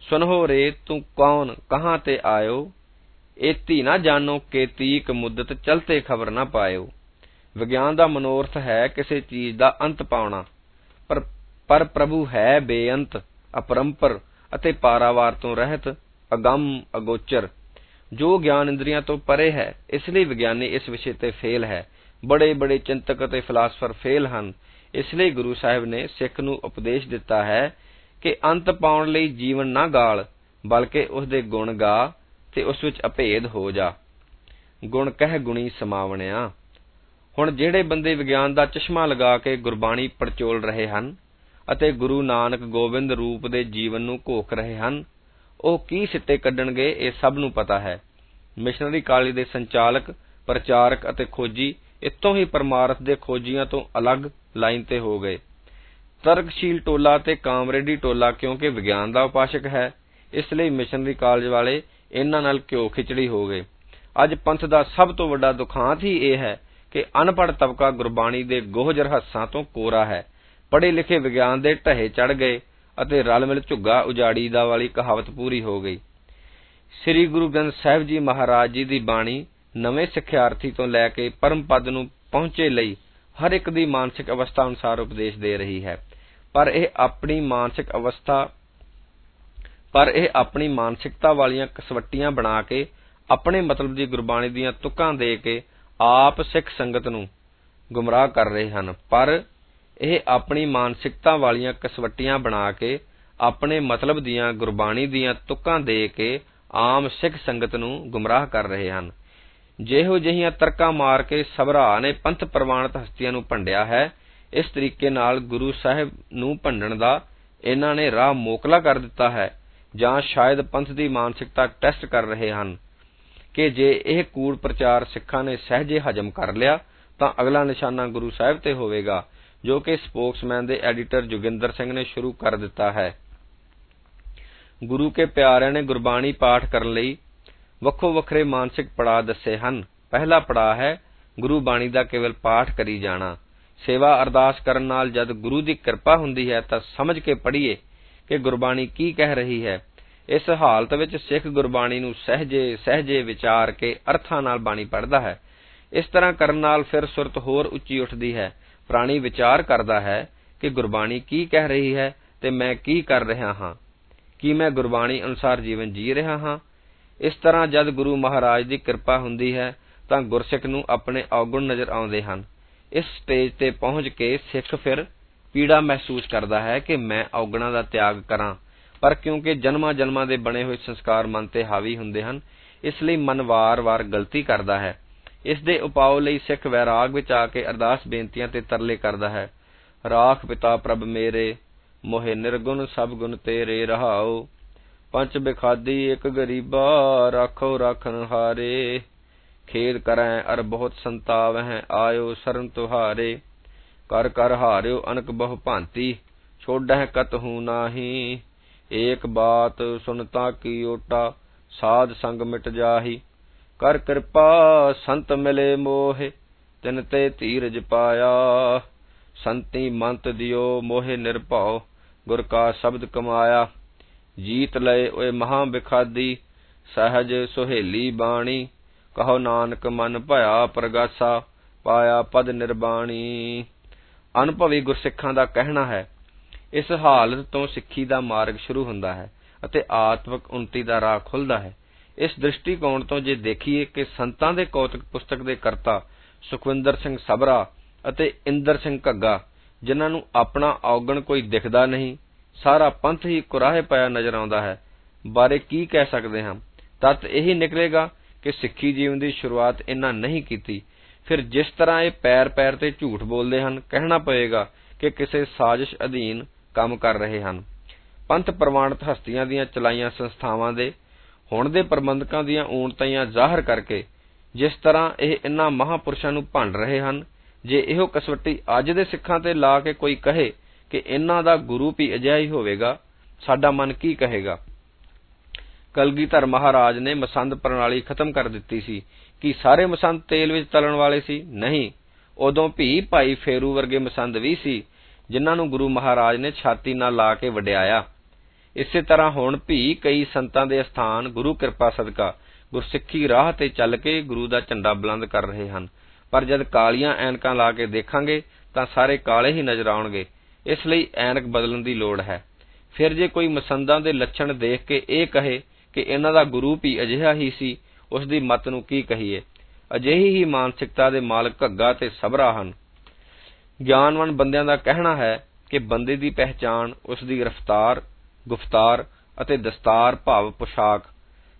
ਸੁਨਹੋ ਰੇ, ਤੂੰ ਕੌਣ? ਕਹਾਂ ਤੇ ਆਇਓ? ਏਤੀ ਨਾ ਜਾਣੋ ਕਿ ਤੀਕ ਮੁੱਦਤ ਚਲਤੇ ਖਬਰ ਨਾ ਪਾਇਓ। ਵਿਗਿਆਨ ਦਾ ਮਨੋਰਥ ਹੈ ਕਿਸੇ ਚੀਜ਼ ਦਾ ਅੰਤ ਪਾਉਣਾ। ਪਰ ਪਰ ਪ੍ਰਭੂ ਹੈ ਬੇਅੰਤ, ਅਪਰੰਪਰ ਅਤੇ ਪਾਰਾਵਾਰ ਤੋਂ ਰਹਿਤ, ਅਗੰਮ, ਅਗੋਚਰ। ਜੋ ਗਿਆਨ ਇੰਦਰੀਆਂ ਤੋਂ ਪਰੇ ਹੈ, ਇਸ ਲਈ ਵਿਗਿਆਨੀ ਇਸ ਵਿਸ਼ੇ ਤੇ ਫੇਲ ਹੈ। ਬੜੇ ਬੜੇ ਚਿੰਤਕ ਅਤੇ ਫਿਲਾਸਫਰ ਫੇਲ ਹਨ। ਇਸ ਲਈ ਗੁਰੂ ਸਾਹਿਬ ਨੇ ਸਿੱਖ ਨੂੰ ਉਪਦੇਸ਼ ਦਿੱਤਾ ਹੈ ਕਿ ਅੰਤ ਪਾਉਣ ਲਈ ਜੀਵਨ ਨਾ ਗਾਲ, ਬਲਕਿ ਉਸ ਦੇ ਗੁਣ ਗਾ ਤੇ ਉਸ ਵਿੱਚ ਅਭੇਦ ਹੋ ਜਾ। ਗੁਣ ਕਹਿ ਗੁਣੀ ਸਮਾਵਣਿਆ। ਹੁਣ ਜਿਹੜੇ ਬੰਦੇ ਵਿਗਿਆਨ ਦਾ ਚਸ਼ਮਾ ਲਗਾ ਕੇ ਗੁਰਬਾਣੀ ਪੜਚੋਲ ਰਹੇ ਹਨ ਅਤੇ ਗੁਰੂ ਨਾਨਕ ਗੋਬਿੰਦ ਰੂਪ ਦੇ ਜੀਵਨ ਨੂੰ ਘੋਖ ਰਹੇ ਹਨ ਉਹ ਕੀ ਸਿੱਟੇ ਕੱਢਣਗੇ ਇਹ ਸਭ ਨੂੰ ਪਤਾ ਹੈ। ਮਿਸ਼ਨਰੀ ਕਾਲਜ ਦੇ ਸੰਚਾਲਕ, ਪ੍ਰਚਾਰਕ ਅਤੇ ਖੋਜੀ ਇਤੋਂ ਹੀ ਪਰਮਾਰਥ ਦੇ ਖੋਜੀਆਂ ਤੋਂ ਅਲੱਗ ਲਾਈਨ ਤੇ ਹੋ ਗਏ। ਤਰਕਸ਼ੀਲ ਟੋਲਾ ਤੇ ਕਾਮਰੇਡੀ ਟੋਲਾ ਕਿਉਂਕਿ ਵਿਗਿਆਨ ਦਾ ਉਪਾਸ਼ਕ ਹੈ, ਇਸ ਲਈ ਮਿਸ਼ਨਰੀ ਕਾਲਜ ਵਾਲੇ ਇਹਨਾਂ ਨਾਲ ਘਿਓ ਖਿਚੜੀ ਹੋ ਗਏ। ਅੱਜ ਪੰਥ ਦਾ ਸਭ ਤੋਂ ਵੱਡਾ ਦੁਖਾਂਤ ਹੀ ਇਹ ਹੈ ਕਿ ਅਨਪੜ੍ਹ ਤਬਕਾ ਗੁਰਬਾਣੀ ਦੇ ਗੋਹਜਰ ਹੱਸਾਂ ਤੋਂ ਕੋਰਾ ਹੈ। ਪੜ੍ਹੇ ਲਿਖੇ ਵਿਗਿਆਨ ਦੇ ਢਹੇ ਚੜ ਗਏ ਅਤੇ ਰਲ ਮਿਲ ਝੁੱਗਾ ਉਜਾੜੀ ਦਾ ਵਾਲੀ ਕਹਾਵਤ ਪੂਰੀ ਹੋ ਗਈ। ਸ੍ਰੀ ਗੁਰੂ ਗ੍ਰੰਥ ਸਾਹਿਬ ਜੀ ਮਹਾਰਾਜ ਜੀ ਦੀ ਬਾਣੀ ਨਵੇਂ ਸਿੱਖਿਆਰਥੀ ਤੋਂ ਲੈ ਕੇ ਪਰਮ ਪਦ ਨੂੰ ਪਹੁੰਚੇ ਲਈ ਹਰ ਇੱਕ ਦੀ ਮਾਨਸਿਕ ਅਵਸਥਾ ਅਨੁਸਾਰ ਉਪਦੇਸ਼ ਦੇ ਰਹੀ ਹੈ। ਪਰ ਇਹ ਆਪਣੀ ਮਾਨਸਿਕ ਅਵਸਥਾ, ਪਰ ਇਹ ਆਪਣੀ ਮਾਨਸਿਕਤਾ ਵਾਲੀਆਂ ਕਸਵੱਟੀਆਂ ਬਣਾ ਕੇ, ਆਪਣੇ ਮਤਲਬ ਦੀ ਗੁਰਬਾਣੀ ਦੀਆਂ ਤੁਕਾਂ ਦੇ ਕੇ ਆਪ ਸਿੱਖ ਸੰਗਤ ਨੂੰ ਗੁੰਮਰਾਹ ਕਰ ਰਹੇ ਹਨ। ਪਰ ਇਹ ਆਪਣੀ ਮਾਨਸਿਕਤਾ ਵਾਲੀਆਂ ਕਸਵੱਟੀਆਂ ਬਣਾ ਕੇ, ਆਪਣੇ ਮਤਲਬ ਦੀਆਂ ਗੁਰਬਾਣੀ ਦੀਆਂ ਤੁਕਾਂ ਦੇ ਕੇ ਆਮ ਸਿੱਖ ਸੰਗਤ ਨੂੰ ਗੁੰਮਰਾਹ ਕਰ ਰਹੇ ਹਨ। ਜਿਹੋ ਜਿਹੀਆਂ ਤਰਕਾਂ ਮਾਰ ਕੇ ਸਭਰਾ ਨੇ ਪੰਥ ਪ੍ਰਮਾਣਿਤ ਹਸਤੀਆਂ ਨੂੰ ਭੰਡਿਆ ਹੈ, ਇਸ ਤਰੀਕੇ ਨਾਲ ਗੁਰੂ ਸਾਹਿਬ ਨੂੰ ਭੰਡਣ ਦਾ ਇਹਨਾਂ ਨੇ ਰਾਹ ਮੋਕਲਾ ਕਰ ਦਿੱਤਾ ਹੈ, ਜਾਂ ਸ਼ਾਇਦ ਪੰਥ ਦੀ ਮਾਨਸਿਕਤਾ ਟੈਸਟ ਕਰ ਰਹੇ ਹਨ। ਕਿ ਜੇ ਇਹ ਕੂੜ ਪ੍ਰਚਾਰ ਸਿੱਖਾਂ ਨੇ ਸਹਿਜੇ ਹਜਮ ਕਰ ਲਿਆ, ਤਾਂ ਅਗਲਾ ਨਿਸ਼ਾਨਾ ਗੁਰੂ ਸਾਹਿਬ ਤੇ ਹੋਵੇਗਾ। ਜੋ ਕਿ ਸਪੋਕਸਮੈਨ ਦੇ ਐਡੀਟਰ ਜੋਗਿੰਦਰ ਸਿੰਘ ਨੇ ਸ਼ੁਰੂ ਕਰ ਦਿੱਤਾ ਹੈ। ਗੁਰੂ ਕੇ ਪਿਆਰਿਆਂ ਨੇ ਗੁਰਬਾਣੀ ਪਾਠ ਕਰਨ ਲਈ ਵੱਖੋ ਵੱਖਰੇ ਮਾਨਸਿਕ ਪੜਾਅ ਦੱਸੇ ਹਨ। ਪਹਿਲਾ ਪੜਾਅ ਹੈ, ਗੁਰੂ ਬਾਣੀ ਦਾ ਕੇਵਲ ਪਾਠ ਕਰੀ ਜਾਣਾ। ਸੇਵਾ ਅਰਦਾਸ ਕਰਨ ਨਾਲ ਜਦ ਗੁਰੂ ਦੀ ਕਿਰਪਾ ਹੁੰਦੀ ਹੈ ਤਾਂ ਸਮਝ ਕੇ ਪੜ੍ਹੀਏ ਕਿ ਗੁਰਬਾਣੀ ਕੀ ਕਹਿ ਰਹੀ ਹੈ। ਇਸ ਹਾਲਤ ਵਿੱਚ ਸਿੱਖ ਗੁਰਬਾਣੀ ਨੂੰ ਸਹਜੇ ਸਹਜੇ ਵਿਚਾਰ ਕੇ ਅਰਥਾਂ ਨਾਲ ਬਾਣੀ ਪੜ੍ਹਦਾ ਹੈ। ਇਸ ਤਰ੍ਹਾਂ ਕਰਨ ਨਾਲ ਫਿਰ ਸੁਰਤ ਹੋਰ ਉੱਚੀ ਉੱਠਦੀ ਹੈ। ਪ੍ਰਾਣੀ ਵਿਚਾਰ ਕਰਦਾ ਹੈ ਕਿ ਗੁਰਬਾਣੀ ਕੀ ਕਹਿ ਰਹੀ ਹੈ ਤੇ ਮੈਂ ਕੀ ਕਰ ਰਿਹਾ ਹਾਂ? ਕੀ ਮੈਂ ਗੁਰਬਾਣੀ ਅਨੁਸਾਰ ਜੀਵਨ ਜੀ ਰਿਹਾ ਹਾਂ? ਇਸ ਤਰ੍ਹਾਂ ਜਦ ਗੁਰੂ ਮਹਾਰਾਜ ਦੀ ਕਿਰਪਾ ਹੁੰਦੀ ਹੈ, ਤਾਂ ਗੁਰਸਿੱਖ ਨੂੰ ਆਪਣੇ ਔਗੁਣ ਨਜ਼ਰ ਆਉਂਦੇ ਹਨ। ਇਸ ਸਟੇਜ ਤੇ ਪਹੁੰਚ ਕੇ ਸਿੱਖ ਫਿਰ ਪੀੜਾ ਮਹਿਸੂਸ ਕਰਦਾ ਹੈ ਕਿ ਮੈਂ ਔਗਣਾਂ ਦਾ ਤਿਆਗ ਕਰਾਂ। ਪਰ ਕਿਉਂਕਿ ਜਨਮਾਂ ਜਨਮਾਂ ਦੇ ਬਣੇ ਹੋਏ ਸੰਸਕਾਰ ਮਨ ਤੇ ਹਾਵੀ ਹੁੰਦੇ ਹਨ, ਇਸ ਲਈ ਮਨ ਵਾਰ-ਵਾਰ ਗਲਤੀ ਕਰਦਾ ਹੈ। ਇਸ ਦੇ ਉਪਾਅ ਲਈ ਸਿੱਖ ਵੈਰਾਗ ਵਿੱਚ ਆ ਕੇ ਅਰਦਾਸ ਬੇਨਤੀਆਂ ਤੇ ਤਰਲੇ ਕਰਦਾ ਹੈ। ਰਾਖ ਪਿਤਾ ਪ੍ਰਭ ਮੇਰੇ, ਮੋਹਿ ਨਿਰਗੁਣ ਸਭ ਗੁਣ ਤੇਰੇ ਰਹਾਓ। ਪੰਜ ਬਿਖਾਦੀ ਇੱਕ ਗਰੀਬਾ ਰਾਖੋ ਰਾਖਨ ਹਾਰੇ। ਖੇਦ ਕਰੈ ਅਰ ਬਹੁਤ ਸੰਤਾਵ ਹੈ ਆਇਓ ਸਰਨ ਤੁਹਾਰੇ। ਕਰ ਕਰ ਹਾਰਿਓ ਅਨਕ ਬਹੁ ਭਾਂਤੀ ਛੋੜਹਿ ਕਤਹੂ ਨਾਹੀ। ਏਕ ਬਾਤ ਸੁਨਤਾ ਕੀ ਓਟਾ, ਸਾਧ ਸੰਗ ਮਿਟ ਜਾਹੀ। ਕਰ ਕਿਰਪਾ, ਸੰਤ ਮਿਲੇ ਮੋਹਿ, ਤਿਨ ਤੇ ਧੀਰਜ ਪਾਇਆ। ਸੰਤੀ ਮੰਤ ਦਿਓ ਮੋਹਿ ਨਿਰਭਉ, ਗੁਰ ਕਾ ਸ਼ਬਦ ਕਮਾਇਆ। ਜੀਤ ਲਏ ਓਏ ਮਹਾ ਬਿਖਾਦੀ, ਸਹਜ ਸੁਹੇਲੀ ਬਾਣੀ। ਕਹੋ ਨਾਨਕ ਮਨ ਭਇਆ ਪ੍ਰਗਾਸਾ, ਪਾਇਆ ਪਦ ਨਿਰਬਾਣੀ। ਅਨੁਭਵੀ ਗੁਰਸਿੱਖਾਂ ਦਾ ਕਹਿਣਾ ਹੈ, ਇਸ ਹਾਲਤ ਤੋਂ ਸਿੱਖੀ ਦਾ ਮਾਰਗ ਸ਼ੁਰੂ ਹੁੰਦਾ ਹੈ ਅਤੇ ਆਤਮਿਕ ਉਨਤੀ ਦਾ ਰਾਹ ਖੁੱਲਦਾ ਹੈ। ਇਸ ਦ੍ਰਿਸ਼ਟੀਕੋਣ ਤੋਂ ਜੇ ਦੇਖੀਏ ਕਿ ਸੰਤਾਂ ਦੇ ਕੌਤਕ ਪੁਸਤਕ ਦੇ ਕਰਤਾ ਸੁਖਵਿੰਦਰ ਸਿੰਘ ਸਬਰਾ ਅਤੇ ਇੰਦਰ ਸਿੰਘ ਘੱਗਾ, ਜਿਨ੍ਹਾਂ ਨੂੰ ਆਪਣਾ ਔਗਣ ਕੋਈ ਦਿਖਦਾ ਨਹੀਂ, ਸਾਰਾ ਪੰਥ ਹੀ ਕੁਰਾਹੇ ਪਿਆ ਨਜ਼ਰ ਆਉਂਦਾ ਹੈ। ਬਾਰੇ ਕੀ ਕਹਿ ਸਕਦੇ ਹਾਂ? ਤਤ ਇਹੀ ਨਿਕਲੇਗਾ ਕਿ ਸਿੱਖੀ ਜੀਵਨ ਦੀ ਸ਼ੁਰੂਆਤ ਇਹਨਾਂ ਨਹੀਂ ਕੀਤੀ। ਫਿਰ ਜਿਸ ਤਰ੍ਹਾਂ ਇਹ ਪੈਰ ਪੈਰ ਤੇ ਝੂਠ ਬੋਲਦੇ ਹਨ, ਕਹਿਣਾ ਪਏਗਾ ਕਿ ਕਿਸੇ ਸਾਜ਼ਿਸ਼ ਅਧੀਨ ਕੰਮ ਕਰ ਰਹੇ ਹਨ। ਪੰਥ ਪ੍ਰਮਾਣਿਤ ਹਸਤੀਆਂ ਦੀਆਂ ਚਲਾਈਆਂ ਸੰਸਥਾਵਾਂ ਦੇ ਹੁਣ ਦੇ ਪ੍ਰਬੰਧਕਾਂ ਦੀਆਂ ਊਣਤਾਈਆਂ ਜ਼ਾਹਰ ਕਰਕੇ ਜਿਸ ਤਰ੍ਹਾਂ ਇਹ ਇਨ੍ਹਾਂ ਮਹਾਪੁਰਸ਼ਾਂ ਨੂੰ ਭੰਡ ਰਹੇ ਹਨ, ਜੇ ਇਹੋ ਕਸਵੱਟੀ ਅੱਜ ਦੇ ਸਿੱਖਾਂ ਤੇ ਲਾ ਕੇ ਕੋਈ ਕਹੇ ਕਿ ਇਨ੍ਹਾਂ ਦਾ ਗੁਰੂ ਵੀ ਅਜਿਹਾ ਹੀ ਹੋਵੇਗਾ, ਸਾਡਾ ਮਨ ਕੀ ਕਹੇਗਾ? ਕਲਗੀਧਰ ਮਹਾਰਾਜ ਨੇ ਮਸੰਦ ਪ੍ਰਣਾਲੀ ਖਤਮ ਕਰ ਦਿੱਤੀ ਸੀ ਕਿ ਸਾਰੇ ਮਸੰਦ ਤੇਲ ਵਿੱਚ ਤਲਣ ਵਾਲੇ ਸੀ? ਨਹੀਂ। ਉਦੋਂ ਭੀ ਭਾਈ ਫੇਰੂ ਵਰਗੇ ਮਸੰਦ ਵੀ ਸੀ, ਜਿਨ੍ਹਾਂ ਨੂੰ ਗੁਰੂ ਮਹਾਰਾਜ ਨੇ ਛਾਤੀ ਨਾਲ ਲਾ ਕੇ ਵਡਿਆਇਆ। ਇਸੇ ਤਰ੍ਹਾਂ ਹੁਣ ਵੀ ਕਈ ਸੰਤਾਂ ਦੇ ਅਸਥਾਨ ਗੁਰੂ ਕਿਰਪਾ ਸਦਕਾ, ਗੁਰਸਿੱਖੀ ਰਾਹ ਤੇ ਚੱਲ ਕੇ ਗੁਰੂ ਦਾ ਝੰਡਾ ਬੁਲੰਦ ਕਰ ਰਹੇ ਹਨ। ਪਰ ਜਦ ਕਾਲੀਆਂ ਐਨਕਾਂ ਲਾ ਕੇ ਦੇਖਾਂਗੇ, ਤਾਂ ਸਾਰੇ ਕਾਲੇ ਹੀ ਨਜ਼ਰ ਆਉਣਗੇ। ਇਸ ਲਈ ਐਨਕ ਬਦਲਣ ਦੀ ਲੋੜ ਹੈ। ਫਿਰ ਜੇ ਕੋਈ ਮਸੰਦਾਂ ਦੇ ਲੱਛਣ ਦੇਖ ਕੇ ਇਹ ਕਹੇ ਕਿ ਇਹਨਾਂ ਦਾ ਗੁਰੂ ਵੀ ਅਜਿਹਾ ਹੀ ਸੀ, ਉਸ ਦੀ ਮਤ ਨੂੰ ਕੀ ਕਹੀਏ? ਅਜਿਹੀ ਹੀ ਮਾਨਸਿਕਤਾ ਦੇ ਮਾਲਕ ਘੱਗਾ ਤੇ ਸਬਰਾ ਹਨ। ਗਿਆਨਵਾਨ ਬੰਦਿਆਂ ਦਾ ਕਹਿਣਾ ਹੈ ਕਿ ਬੰਦੇ ਦੀ ਪਹਿਚਾਣ, ਉਸ ਦੀ ਰਫਤਾਰ ਗੁਫਤਾਰ ਅਤੇ ਦਸਤਾਰ ਭਾਵ ਪੁਸ਼ਾਕ।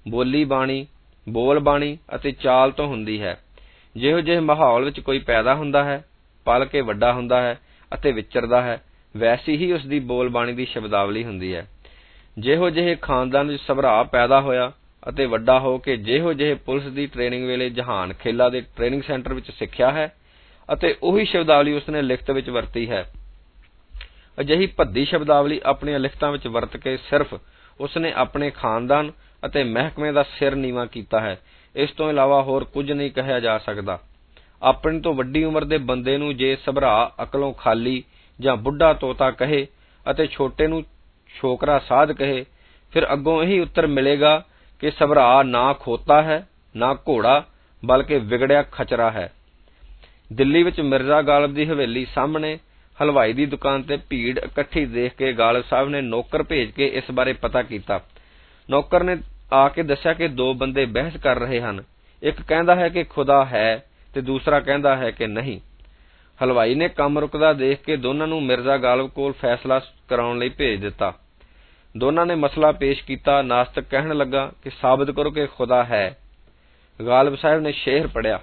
ਬੋਲੀ ਬਾਣੀ, ਬੋਲ ਬਾਣੀ ਅਤੇ ਚਾਲ ਤੋਂ ਹੁੰਦੀ ਹੈ। ਜਿਹੋ ਜਿਹੇ ਮਾਹੌਲ ਵਿੱਚ ਕੋਈ ਪੈਦਾ ਹੁੰਦਾ ਹੈ, ਪਲ ਕੇ ਵੱਡਾ ਹੁੰਦਾ ਹੈ ਅਤੇ ਵਿਚਰਦਾ ਹੈ, ਵੈਸੀ ਹੀ ਉਸ ਦੀ ਬੋਲ ਬਾਣੀ ਦੀ ਸ਼ਬਦਾਵਲੀ ਹੁੰਦੀ ਹੈ। ਜਿਹੋ ਜਿਹੇ ਖਾਨਦਾਨ ਵਿੱਚ ਸਭਰਾ ਪੈਦਾ ਹੋਇਆ ਅਤੇ ਵੱਡਾ ਹੋ ਕੇ ਜਿਹੋ ਜਿਹੇ ਪੁਲਿਸ ਦੀ ਟ੍ਰੇਨਿੰਗ ਵੇਲੇ ਜਹਾਨ ਖੇਲਾ ਦੇ ਟ੍ਰੇਨਿੰਗ ਸੈਂਟਰ ਵਿੱਚ ਸਿੱਖਿਆ ਹੈ ਅਤੇ ਉਹੀ ਸ਼ਬਦਾਵਲੀ ਉਸਨੇ ਲਿਖਤ ਵਿੱਚ ਵਰਤੀ ਹੈ। ਅਜਿਹੀ ਭੱਦੀ ਸ਼ਬਦਾਵਲੀ ਆਪਣੀਆਂ ਲਿਖਤਾਂ ਵਿੱਚ ਵਰਤ ਕੇ ਸਿਰਫ ਉਸਨੇ ਆਪਣੇ ਖਾਨਦਾਨ ਅਤੇ ਮਹਿਕਮੇ ਦਾ ਸਿਰ ਨੀਵਾ ਕੀਤਾ ਹੈ। ਇਸ ਤੋਂ ਇਲਾਵਾ ਹੋਰ ਕੁਝ ਨਹੀਂ ਕਹਿਆ ਜਾ ਸਕਦਾ। ਆਪਣੀ ਤੋਂ ਵੱਡੀ ਉਮਰ ਦੇ ਬੰਦੇ ਨੂੰ ਜੇ ਸਭਰਾ ਅਕਲੋਂ ਖਾਲੀ ਜਾਂ ਬੁੱਢਾ ਤੋਤਾ ਕਹੇ ਅਤੇ ਛੋਟੇ ਨੂੰ ਛੋਕਰਾ ਸਾਧ ਕਹੇ, ਫਿਰ ਅੱਗੋਂ ਇਹੀ ਉੱਤਰ ਮਿਲੇਗਾ ਕਿ ਸਭਰਾ ਨਾ ਖੋਤਾ ਹੈ, ਨਾ ਘੋੜਾ, ਬਲਕਿ ਵਿਗੜਿਆ ਖਚਰਾ ਹੈ। ਦਿੱਲੀ ਵਿੱਚ ਮਿਰਜ਼ਾ ਗਾਲਬ ਦੀ ਹਵੇਲੀ ਸਾਹਮਣੇ ਹਲਵਾਈ ਦੀ ਦੁਕਾਨ ਤੇ ਭੀੜ ਇਕੱਠੀ ਦੇਖ ਕੇ ਗਾਲਬ ਸਾਹਿਬ ਨੇ ਨੌਕਰ ਭੇਜ ਕੇ ਇਸ ਬਾਰੇ ਪਤਾ ਕੀਤਾ। ਨੌਕਰ ਨੇ ਆ ਕੇ ਦੱਸਿਆ ਕਿ ਦੋ ਬੰਦੇ ਬਹਿਸ ਕਰ ਰਹੇ ਹਨ। ਇੱਕ ਕਹਿੰਦਾ ਹੈ ਕਿ ਖੁਦਾ ਹੈ ਤੇ ਦੂਸਰਾ ਕਹਿੰਦਾ ਹੈ ਕਿ ਨਹੀਂ। ਹਲਵਾਈ ਨੇ ਕੰਮ ਰੁਕਦਾ ਦੇਖ ਕੇ ਦੋਨਾਂ ਨੂੰ ਮਿਰਜ਼ਾ ਗਾਲਬ ਕੋਲ ਫੈਸਲਾ ਕਰਾਉਣ ਲਈ ਭੇਜ ਦਿੱਤਾ। ਦੋਨਾਂ ਨੇ ਮਸਲਾ ਪੇਸ਼ ਕੀਤਾ, ਨਾਸਤਕ ਕਹਿਣ ਲੱਗਾ ਕਿ ਸਾਬਤ ਕਰੋ ਕਿ ਖੁਦਾ ਹੈ। ਗਾਲਬ ਸਾਹਿਬ ਨੇ ਸ਼ੇਰ ਪੜਿਆ।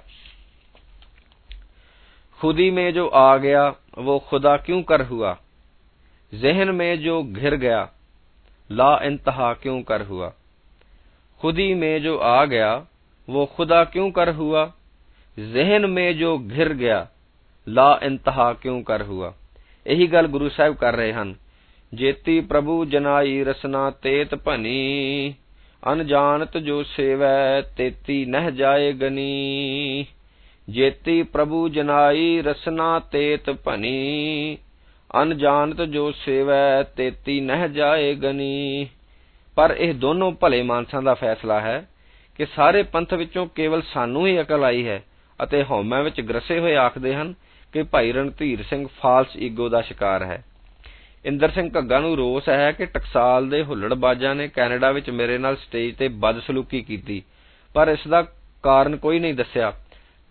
ਖੁਦੀ ਮੇ ਜੋ ਆ ਗਿਆ وہ خدا کیوں کر ہوا؟ ذہن میں جو گھر گیا، لا انتہا کیوں کر ہوا؟ خودی میں جو آ گیا، وہ خدا کیوں کر ہوا؟ ذہن میں جو گھر گیا، لا انتہا کیوں کر ہوا؟ یہی گل گرو ਸਾਹਿਬ کر رہے ہیں جیتی ਪ੍ਰਭੂ ਜਨਾਈ رسنا تیت پنی، انجانت جو سیو تیتی نہ جائے گنی۔ ਜੇਤੀ ਪ੍ਰਭੂ ਜਨਾਈ ਰਸਨਾ ਤੇਤ ਭਨੀ ਅਨਜਾਨਤ ਜੋ ਸੇਵੈ ਤੇਤੀ ਨਹਿ ਜਾਏ ਗਨੀ। ਪਰ ਇਹ ਦੋਨੋਂ ਭਲੇ ਮਾਨਸਾਂ ਦਾ ਫੈਸਲਾ ਹੈ ਕਿ ਸਾਰੇ ਪੰਥ ਵਿੱਚੋਂ ਕੇਵਲ ਸਾਨੂੰ ਹੀ ਅਕਲ ਆਈ ਹੈ ਅਤੇ ਹਉਮੈ ਵਿੱਚ ਗਰਸੇ ਹੋਏ ਆਖਦੇ ਹਨ ਕਿ ਭਾਈ ਰਣਧੀਰ ਸਿੰਘ ਫਾਲਸ ਈਗੋ ਦਾ ਸ਼ਿਕਾਰ ਹੈ। ਇੰਦਰ ਸਿੰਘ ਘੱਗਾ ਨੂੰ ਰੋਸ ਹੈ ਕਿ ਟਕਸਾਲ ਦੇ ਹੁੱਲੜਬਾਜ਼ਾਂ ਨੇ ਕੈਨੇਡਾ ਵਿੱਚ ਮੇਰੇ ਨਾਲ ਸਟੇਜ ਤੇ ਬਦਸਲੂਕੀ ਕੀਤੀ, ਪਰ ਇਸ ਦਾ ਕਾਰਨ ਕੋਈ ਨਹੀਂ ਦੱਸਿਆ।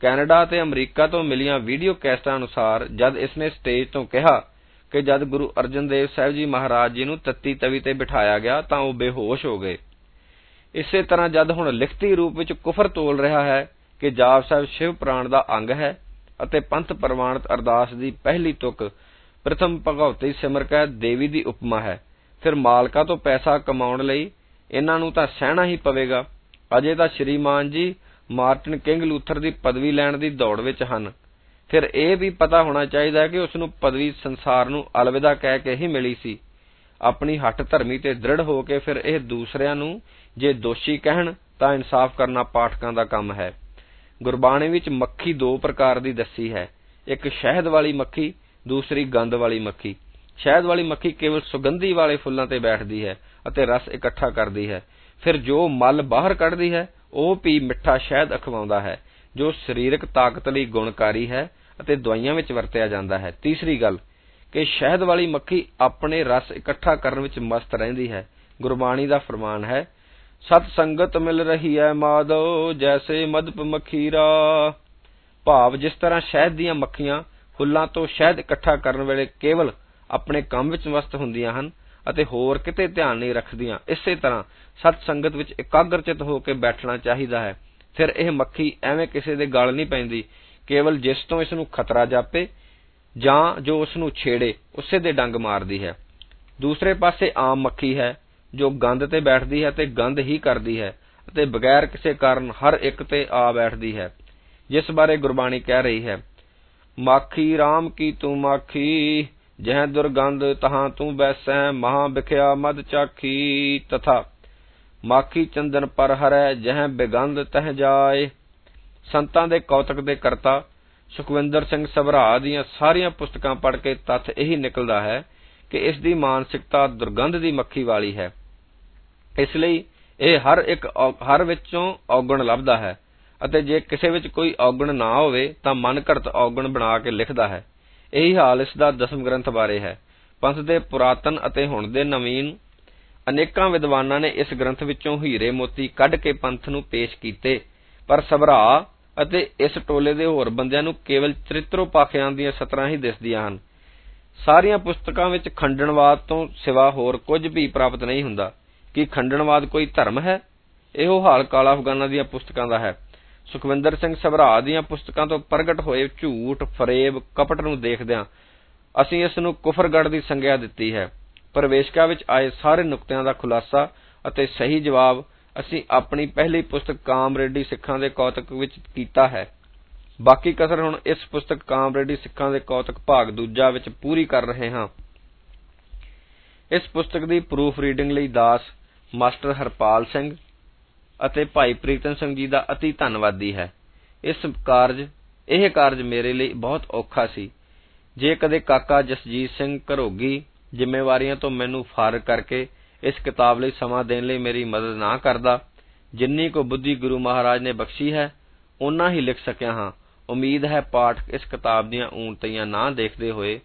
ਕੈਨੇਡਾ ਅਤੇ ਅਮਰੀਕਾ ਤੋਂ ਮਿਲੀਆਂ ਵੀਡੀਓ ਕੈਸਟਾਂ ਅਨੁਸਾਰ ਜਦ ਇਸਨੇ ਸਟੇਜ ਤੋਂ ਕਿਹਾ ਕਿ ਜਦ ਗੁਰੂ ਅਰਜਨ ਦੇਵ ਸਾਹਿਬ ਜੀ ਮਹਾਰਾਜ ਜੀ ਨੂੰ ਤੱਤੀ ਤਵੀ ਤੇ ਬਿਠਾਇਆ ਗਿਆ ਤਾਂ ਉਹ ਬੇਹੋਸ਼ ਹੋ ਗਏ। ਇਸੇ ਤਰ੍ਹਾਂ ਜਦ ਹੁਣ ਲਿਖਤੀ ਰੂਪ ਵਿੱਚ ਕੁਫਰ ਤੋਲ ਰਿਹਾ ਹੈ ਕਿ ਜਾਪ ਸਾਹਿਬ ਸ਼ਿਵ ਪ੍ਰਾਣ ਦਾ ਅੰਗ ਹੈ ਅਤੇ ਪੰਥ ਪ੍ਰਮਾਣਿਤ ਅਰਦਾਸ ਦੀ ਪਹਿਲੀ ਤੁਕ ਪ੍ਰਥਮ ਭਗਵਤੀ ਸਿਮਰ ਕੈ ਦੇਵੀ ਦੀ ਉਪਮਾ ਹੈ, ਫਿਰ ਮਾਲਕਾਂ ਤੋਂ ਪੈਸਾ ਕਮਾਉਣ ਲਈ ਇਹਨਾਂ ਨੂੰ ਤਾਂ ਸਹਿਣਾ ਹੀ ਪਵੇਗਾ। ਅਜੇ ਤਾਂ ਸ਼੍ਰੀਮਾਨ ਜੀ ਮਾਰਟਿਨ ਕਿੰਗ ਲੂਥਰ ਦੀ ਪਦਵੀ ਲੈਣ ਦੀ ਦੌੜ ਵਿੱਚ ਹਨ। ਫਿਰ ਇਹ ਵੀ ਪਤਾ ਹੋਣਾ ਚਾਹੀਦਾ ਹੈ ਕਿ ਉਸ ਨੂੰ ਪਦਵੀ ਸੰਸਾਰ ਨੂੰ ਅਲਵਿਦਾ ਕਹਿ ਕੇ ਹੀ ਮਿਲੀ ਸੀ। ਆਪਣੀ ਹੱਠ ਧਰਮੀ ਤੇ ਦ੍ਰਿੜ ਹੋ ਕੇ ਫਿਰ ਇਹ ਦੂਸਰਿਆਂ ਨੂੰ ਜੇ ਦੋਸ਼ੀ ਕਹਿਣ, ਤਾਂ ਇਨਸਾਫ ਕਰਨਾ ਪਾਠਕਾਂ ਦਾ ਕੰਮ ਹੈ। ਗੁਰਬਾਣੀ ਵਿੱਚ ਮੱਖੀ ਦੋ ਪ੍ਰਕਾਰ ਦੀ ਦੱਸੀ ਹੈ। ਇੱਕ ਸ਼ਹਿਦ ਵਾਲੀ ਮੱਖੀ, ਦੂਸਰੀ ਗੰਧ ਵਾਲੀ ਮੱਖੀ। ਸ਼ਹਿਦ ਵਾਲੀ ਮੱਖੀ ਕੇਵਲ ਸੁਗੰਧੀ ਵਾਲੇ ਫੁੱਲਾਂ ਤੇ ਬੈਠਦੀ ਹੈ ਅਤੇ ਰਸ ਇਕੱਠਾ ਕਰਦੀ ਹੈ। ਫਿਰ ਜੋ ਮਲ ਬਾਹਰ ਕੱਢਦੀ ਹੈ ਉਹ ਵੀ ਮਿੱਠਾ ਸ਼ਹਿਦ ਅਖਵਾਉਂਦਾ ਹੈ, ਜੋ ਸਰੀਰਕ ਤਾਕਤ ਲਈ ਗੁਣਕਾਰੀ ਹੈ ਅਤੇ ਦਵਾਈਆਂ ਵਿੱਚ ਵਰਤਿਆ ਜਾਂਦਾ ਹੈ। ਤੀਸਰੀ ਗੱਲ, ਕਿ ਸ਼ਹਿਦ ਵਾਲੀ ਮੱਖੀ ਆਪਣੇ ਰਸ ਇਕੱਠਾ ਕਰਨ ਵਿੱਚ ਮਸਤ ਰਹਿੰਦੀ ਹੈ। ਗੁਰਬਾਣੀ ਦਾ ਫਰਮਾਨ ਹੈ, ਸਤ ਸੰਗਤ ਮਿਲ ਰਹੀ ਹੈ ਮਾਦੋ, ਜੈਸੇ ਮਦਪ ਮਖੀਰਾ। ਭਾਵ ਜਿਸ ਤਰ੍ਹਾਂ ਸ਼ਹਿਦ ਦੀਆਂ ਮੱਖੀਆਂ ਫੁੱਲਾਂ ਤੋਂ ਸ਼ਹਿਦ ਇਕੱਠਾ ਕਰਨ ਵੇਲੇ ਕੇਵਲ ਆਪਣੇ ਕੰਮ ਵਿੱਚ ਮਸਤ ਹੁੰਦੀਆਂ ਹਨ ਅਤੇ ਹੋਰ ਕਿਤੇ ਧਿਆਨ ਨਹੀਂ ਰੱਖਦੀਆਂ। ਇਸੇ ਤਰ੍ਹਾਂ ਸਤ ਸੰਗਤ ਵਿੱਚ ਇਕਾਗਰਚਿਤ ਹੋ ਕੇ ਬੈਠਣਾ ਚਾਹੀਦਾ ਹੈ। ਫਿਰ ਇਹ ਮੱਖੀ ਐਵੇਂ ਕਿਸੇ ਦੇ ਗਲ ਨਹੀਂ ਪੈਂਦੀ। ਕੇਵਲ ਜਿਸ ਤੋਂ ਇਸ ਨੂੰ ਖਤਰਾ ਜਾਪੇ ਜਾਂ ਜੋ ਉਸ ਨੂੰ ਛੇੜੇ, ਉਸੇ ਦੇ ਡੰਗ ਮਾਰਦੀ ਹੈ। ਦੂਸਰੇ ਪਾਸੇ ਆਮ ਮੱਖੀ ਹੈ ਜੋ ਗੰਦ ਤੇ ਬੈਠਦੀ ਹੈ ਤੇ ਗੰਦ ਹੀ ਕਰਦੀ ਹੈ ਅਤੇ ਬਗੈਰ ਕਿਸੇ ਕਾਰਨ ਹਰ ਇੱਕ ਤੇ ਆ ਬੈਠਦੀ ਹੈ। ਜਿਸ ਬਾਰੇ ਗੁਰਬਾਣੀ ਕਹਿ ਰਹੀ ਹੈ, ਮਾਖੀ ਰਾਮ ਕੀ ਤੂੰ ਮਾਖੀ? ਜਹ ਦੁਰਗੰਧ ਤਹਾਂ ਤੂੰ ਬੈਸੈ, ਮਹਾ ਬਿਖਿਆ ਮਦ ਚਾਖੀ, ਤਥਾ ਮਾਖੀ ਚੰਦਨ ਪਰ ਹਰੈ, ਜਹ ਬਿਗੰਧ ਤਹ ਜਾਏ। ਸੰਤਾਂ ਦੇ ਕੌਤਕ ਦੇ ਕਰਤਾ, ਸੁਖਵਿੰਦਰ ਸਿੰਘ ਸਭਰਾ ਦੀਆਂ ਸਾਰੀਆਂ ਪੁਸਤਕਾਂ ਪੜ੍ਹ ਕੇ ਤੱਥ ਇਹੀ ਨਿਕਲਦਾ ਹੈ ਕਿ ਇਸ ਦੀ ਮਾਨਸਿਕਤਾ ਦੁਰਗੰਧ ਦੀ ਮੱਖੀ ਵਾਲੀ ਹੈ। ਇਸ ਲਈ ਇਹ ਹਰ ਇੱਕ ਹਰ ਵਿੱਚੋਂ ਔਗਣ ਲੱਭਦਾ ਹੈ ਅਤੇ ਜੇ ਕਿਸੇ ਵਿੱਚ ਕੋਈ ਔਗਣ ਨਾ ਹੋਵੇ ਤਾਂ ਮਨ ਘੜਤ ਔਗਣ ਬਣਾ ਕੇ ਲਿਖਦਾ ਹੈ। ਇਹੀ ਹਾਲ ਇਸ ਦਾ ਦਸਮ ਗ੍ਰੰਥ ਬਾਰੇ ਹੈ। ਪੰਥ ਦੇ ਪੁਰਾਤਨ ਅਤੇ ਹੁਣ ਦੇ ਨਵੀਨ ਅਨੇਕਾਂ ਵਿਦਵਾਨਾਂ ਨੇ ਇਸ ਗ੍ਰੰਥ ਵਿੱਚੋਂ ਹੀਰੇ ਮੋਤੀ ਕੱਢ ਕੇ ਪੰਥ ਨੂੰ ਪੇਸ਼ ਕੀਤੇ। ਪਰ ਸਭਰਾ ਅਤੇ ਇਸ ਟੋਲੇ ਦੇ ਹੋਰ ਬੰਦਿਆਂ ਨੂੰ ਕੇਵਲ ਚਰਿੱਤਰੋਪਾਖਿਆਂ ਦੀਆਂ ਸਤਰਾਂ ਹੀ ਦਿਸਦੀਆਂ ਹਨ। ਸਾਰੀਆਂ ਪੁਸਤਕਾਂ ਵਿੱਚ ਖੰਡਨਵਾਦ ਤੋਂ ਸਿਵਾ ਹੋਰ ਕੁਝ ਵੀ ਪ੍ਰਾਪਤ ਨਹੀਂ ਹੁੰਦਾ। ਕਿ ਖੰਡਨਵਾਦ ਕੋਈ ਧਰਮ ਹੈ? ਇਹੋ ਹਾਲ ਕਾਲਾ ਅਫਗਾਨਾਂ ਦੀਆਂ ਪੁਸਤਕਾਂ ਦਾ ਹੈ। ਸੁਖਵਿੰਦਰ ਸਿੰਘ ਸਭਰਾ ਦੀਆਂ ਪੁਸਤਕਾਂ ਤੋਂ ਪ੍ਰਗਟ ਹੋਏ ਝੂਠ, ਫਰੇਬ, ਕਪਟ ਨੂੰ ਦੇਖਦਿਆਂ ਅਸੀਂ ਇਸ ਨੂੰ ਕੁਫਰਗੜ ਦੀ ਸੰਗਿਆ ਦਿੱਤੀ ਹੈ। ਪ੍ਰਵੇਸ਼ਕਾ ਵਿੱਚ ਆਏ ਸਾਰੇ ਨੁਕਤਿਆਂ ਦਾ ਖੁਲਾਸਾ ਅਤੇ ਸਹੀ ਜਵਾਬ ਅਸੀਂ ਆਪਣੀ ਪਹਿਲੀ ਪੁਸਤਕ ਕਾਮਰੇਡੀ ਸਿੱਖਾਂ ਦੇ ਕੌਤਕ ਵਿੱਚ ਕੀਤਾ ਹੈ। ਬਾਕੀ ਕਸਰ ਹੁਣ ਇਸ ਪੁਸਤਕ ਕਾਮਰੇਡੀ ਸਿੱਖਾਂ ਦੇ ਕੌਤਕ ਭਾਗ ਦੂਜਾ ਵਿੱਚ ਪੂਰੀ ਕਰ ਰਹੇ ਹਾਂ। ਇਸ ਪੁਸਤਕ ਦੀ ਪ੍ਰੂਫ ਰੀਡਿੰਗ ਲਈ ਦਾਸ ਮਾਸਟਰ ਹਰਪਾਲ ਸਿੰਘ ਅਤੇ ਭਾਈ ਪ੍ਰੀਤਮ ਸਿੰਘ ਜੀ ਦਾ ਅਤੀ ਧੰਨਵਾਦੀ ਹੈ। ਇਸ ਕਾਰਜ, ਇਹ ਕਾਰਜ ਮੇਰੇ ਲਈ ਬਹੁਤ ਔਖਾ ਸੀ। ਜੇ ਕਦੇ ਕਾਕਾ ਜਸਜੀਤ ਸਿੰਘ ਘਰੋਗੀ ਜ਼ਿੰਮੇਵਾਰੀਆਂ ਤੋਂ ਮੈਨੂੰ ਫਾਰਗ ਕਰਕੇ ਇਸ ਕਿਤਾਬ ਲਈ ਸਮਾਂ ਦੇਣ ਲਈ ਮੇਰੀ ਮਦਦ ਨਾ ਕਰਦਾ, ਜਿੰਨੀ ਕੋ ਬੁੱਧੀ ਗੁਰੂ ਮਹਾਰਾਜ ਨੇ ਬਖਸ਼ੀ ਹੈ ਉਨਾ ਹੀ ਲਿਖ ਸਕਿਆ ਹਾਂ। ਉਮੀਦ ਹੈ ਪਾਠਕ ਇਸ ਕਿਤਾਬ ਦੀਆਂ ਊਣਤੀਆਂ ਨਾ ਦੇਖਦੇ ਹੋਏ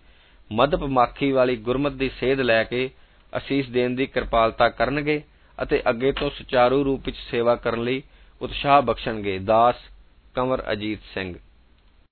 ਮਦਪ ਮਾਖੀ ਵਾਲੀ ਗੁਰਮਤ ਦੀ ਸੇਧ ਲੈ ਕੇ ਅਸੀਸ ਦੇਣ ਦੀ ਕਿਰਪਾਲਤਾ ਕਰਨਗੇ। ਅਤੇ ਅੱਗੇ ਤੋਂ ਸੁਚਾਰੂ ਰੂਪ ਵਿੱਚ ਸੇਵਾ ਕਰਨ ਲਈ ਉਤਸ਼ਾਹ ਬਖਸ਼ਣਗੇ। ਦਾਸ ਕੰਵਰ ਅਜੀਤ ਸਿੰਘ।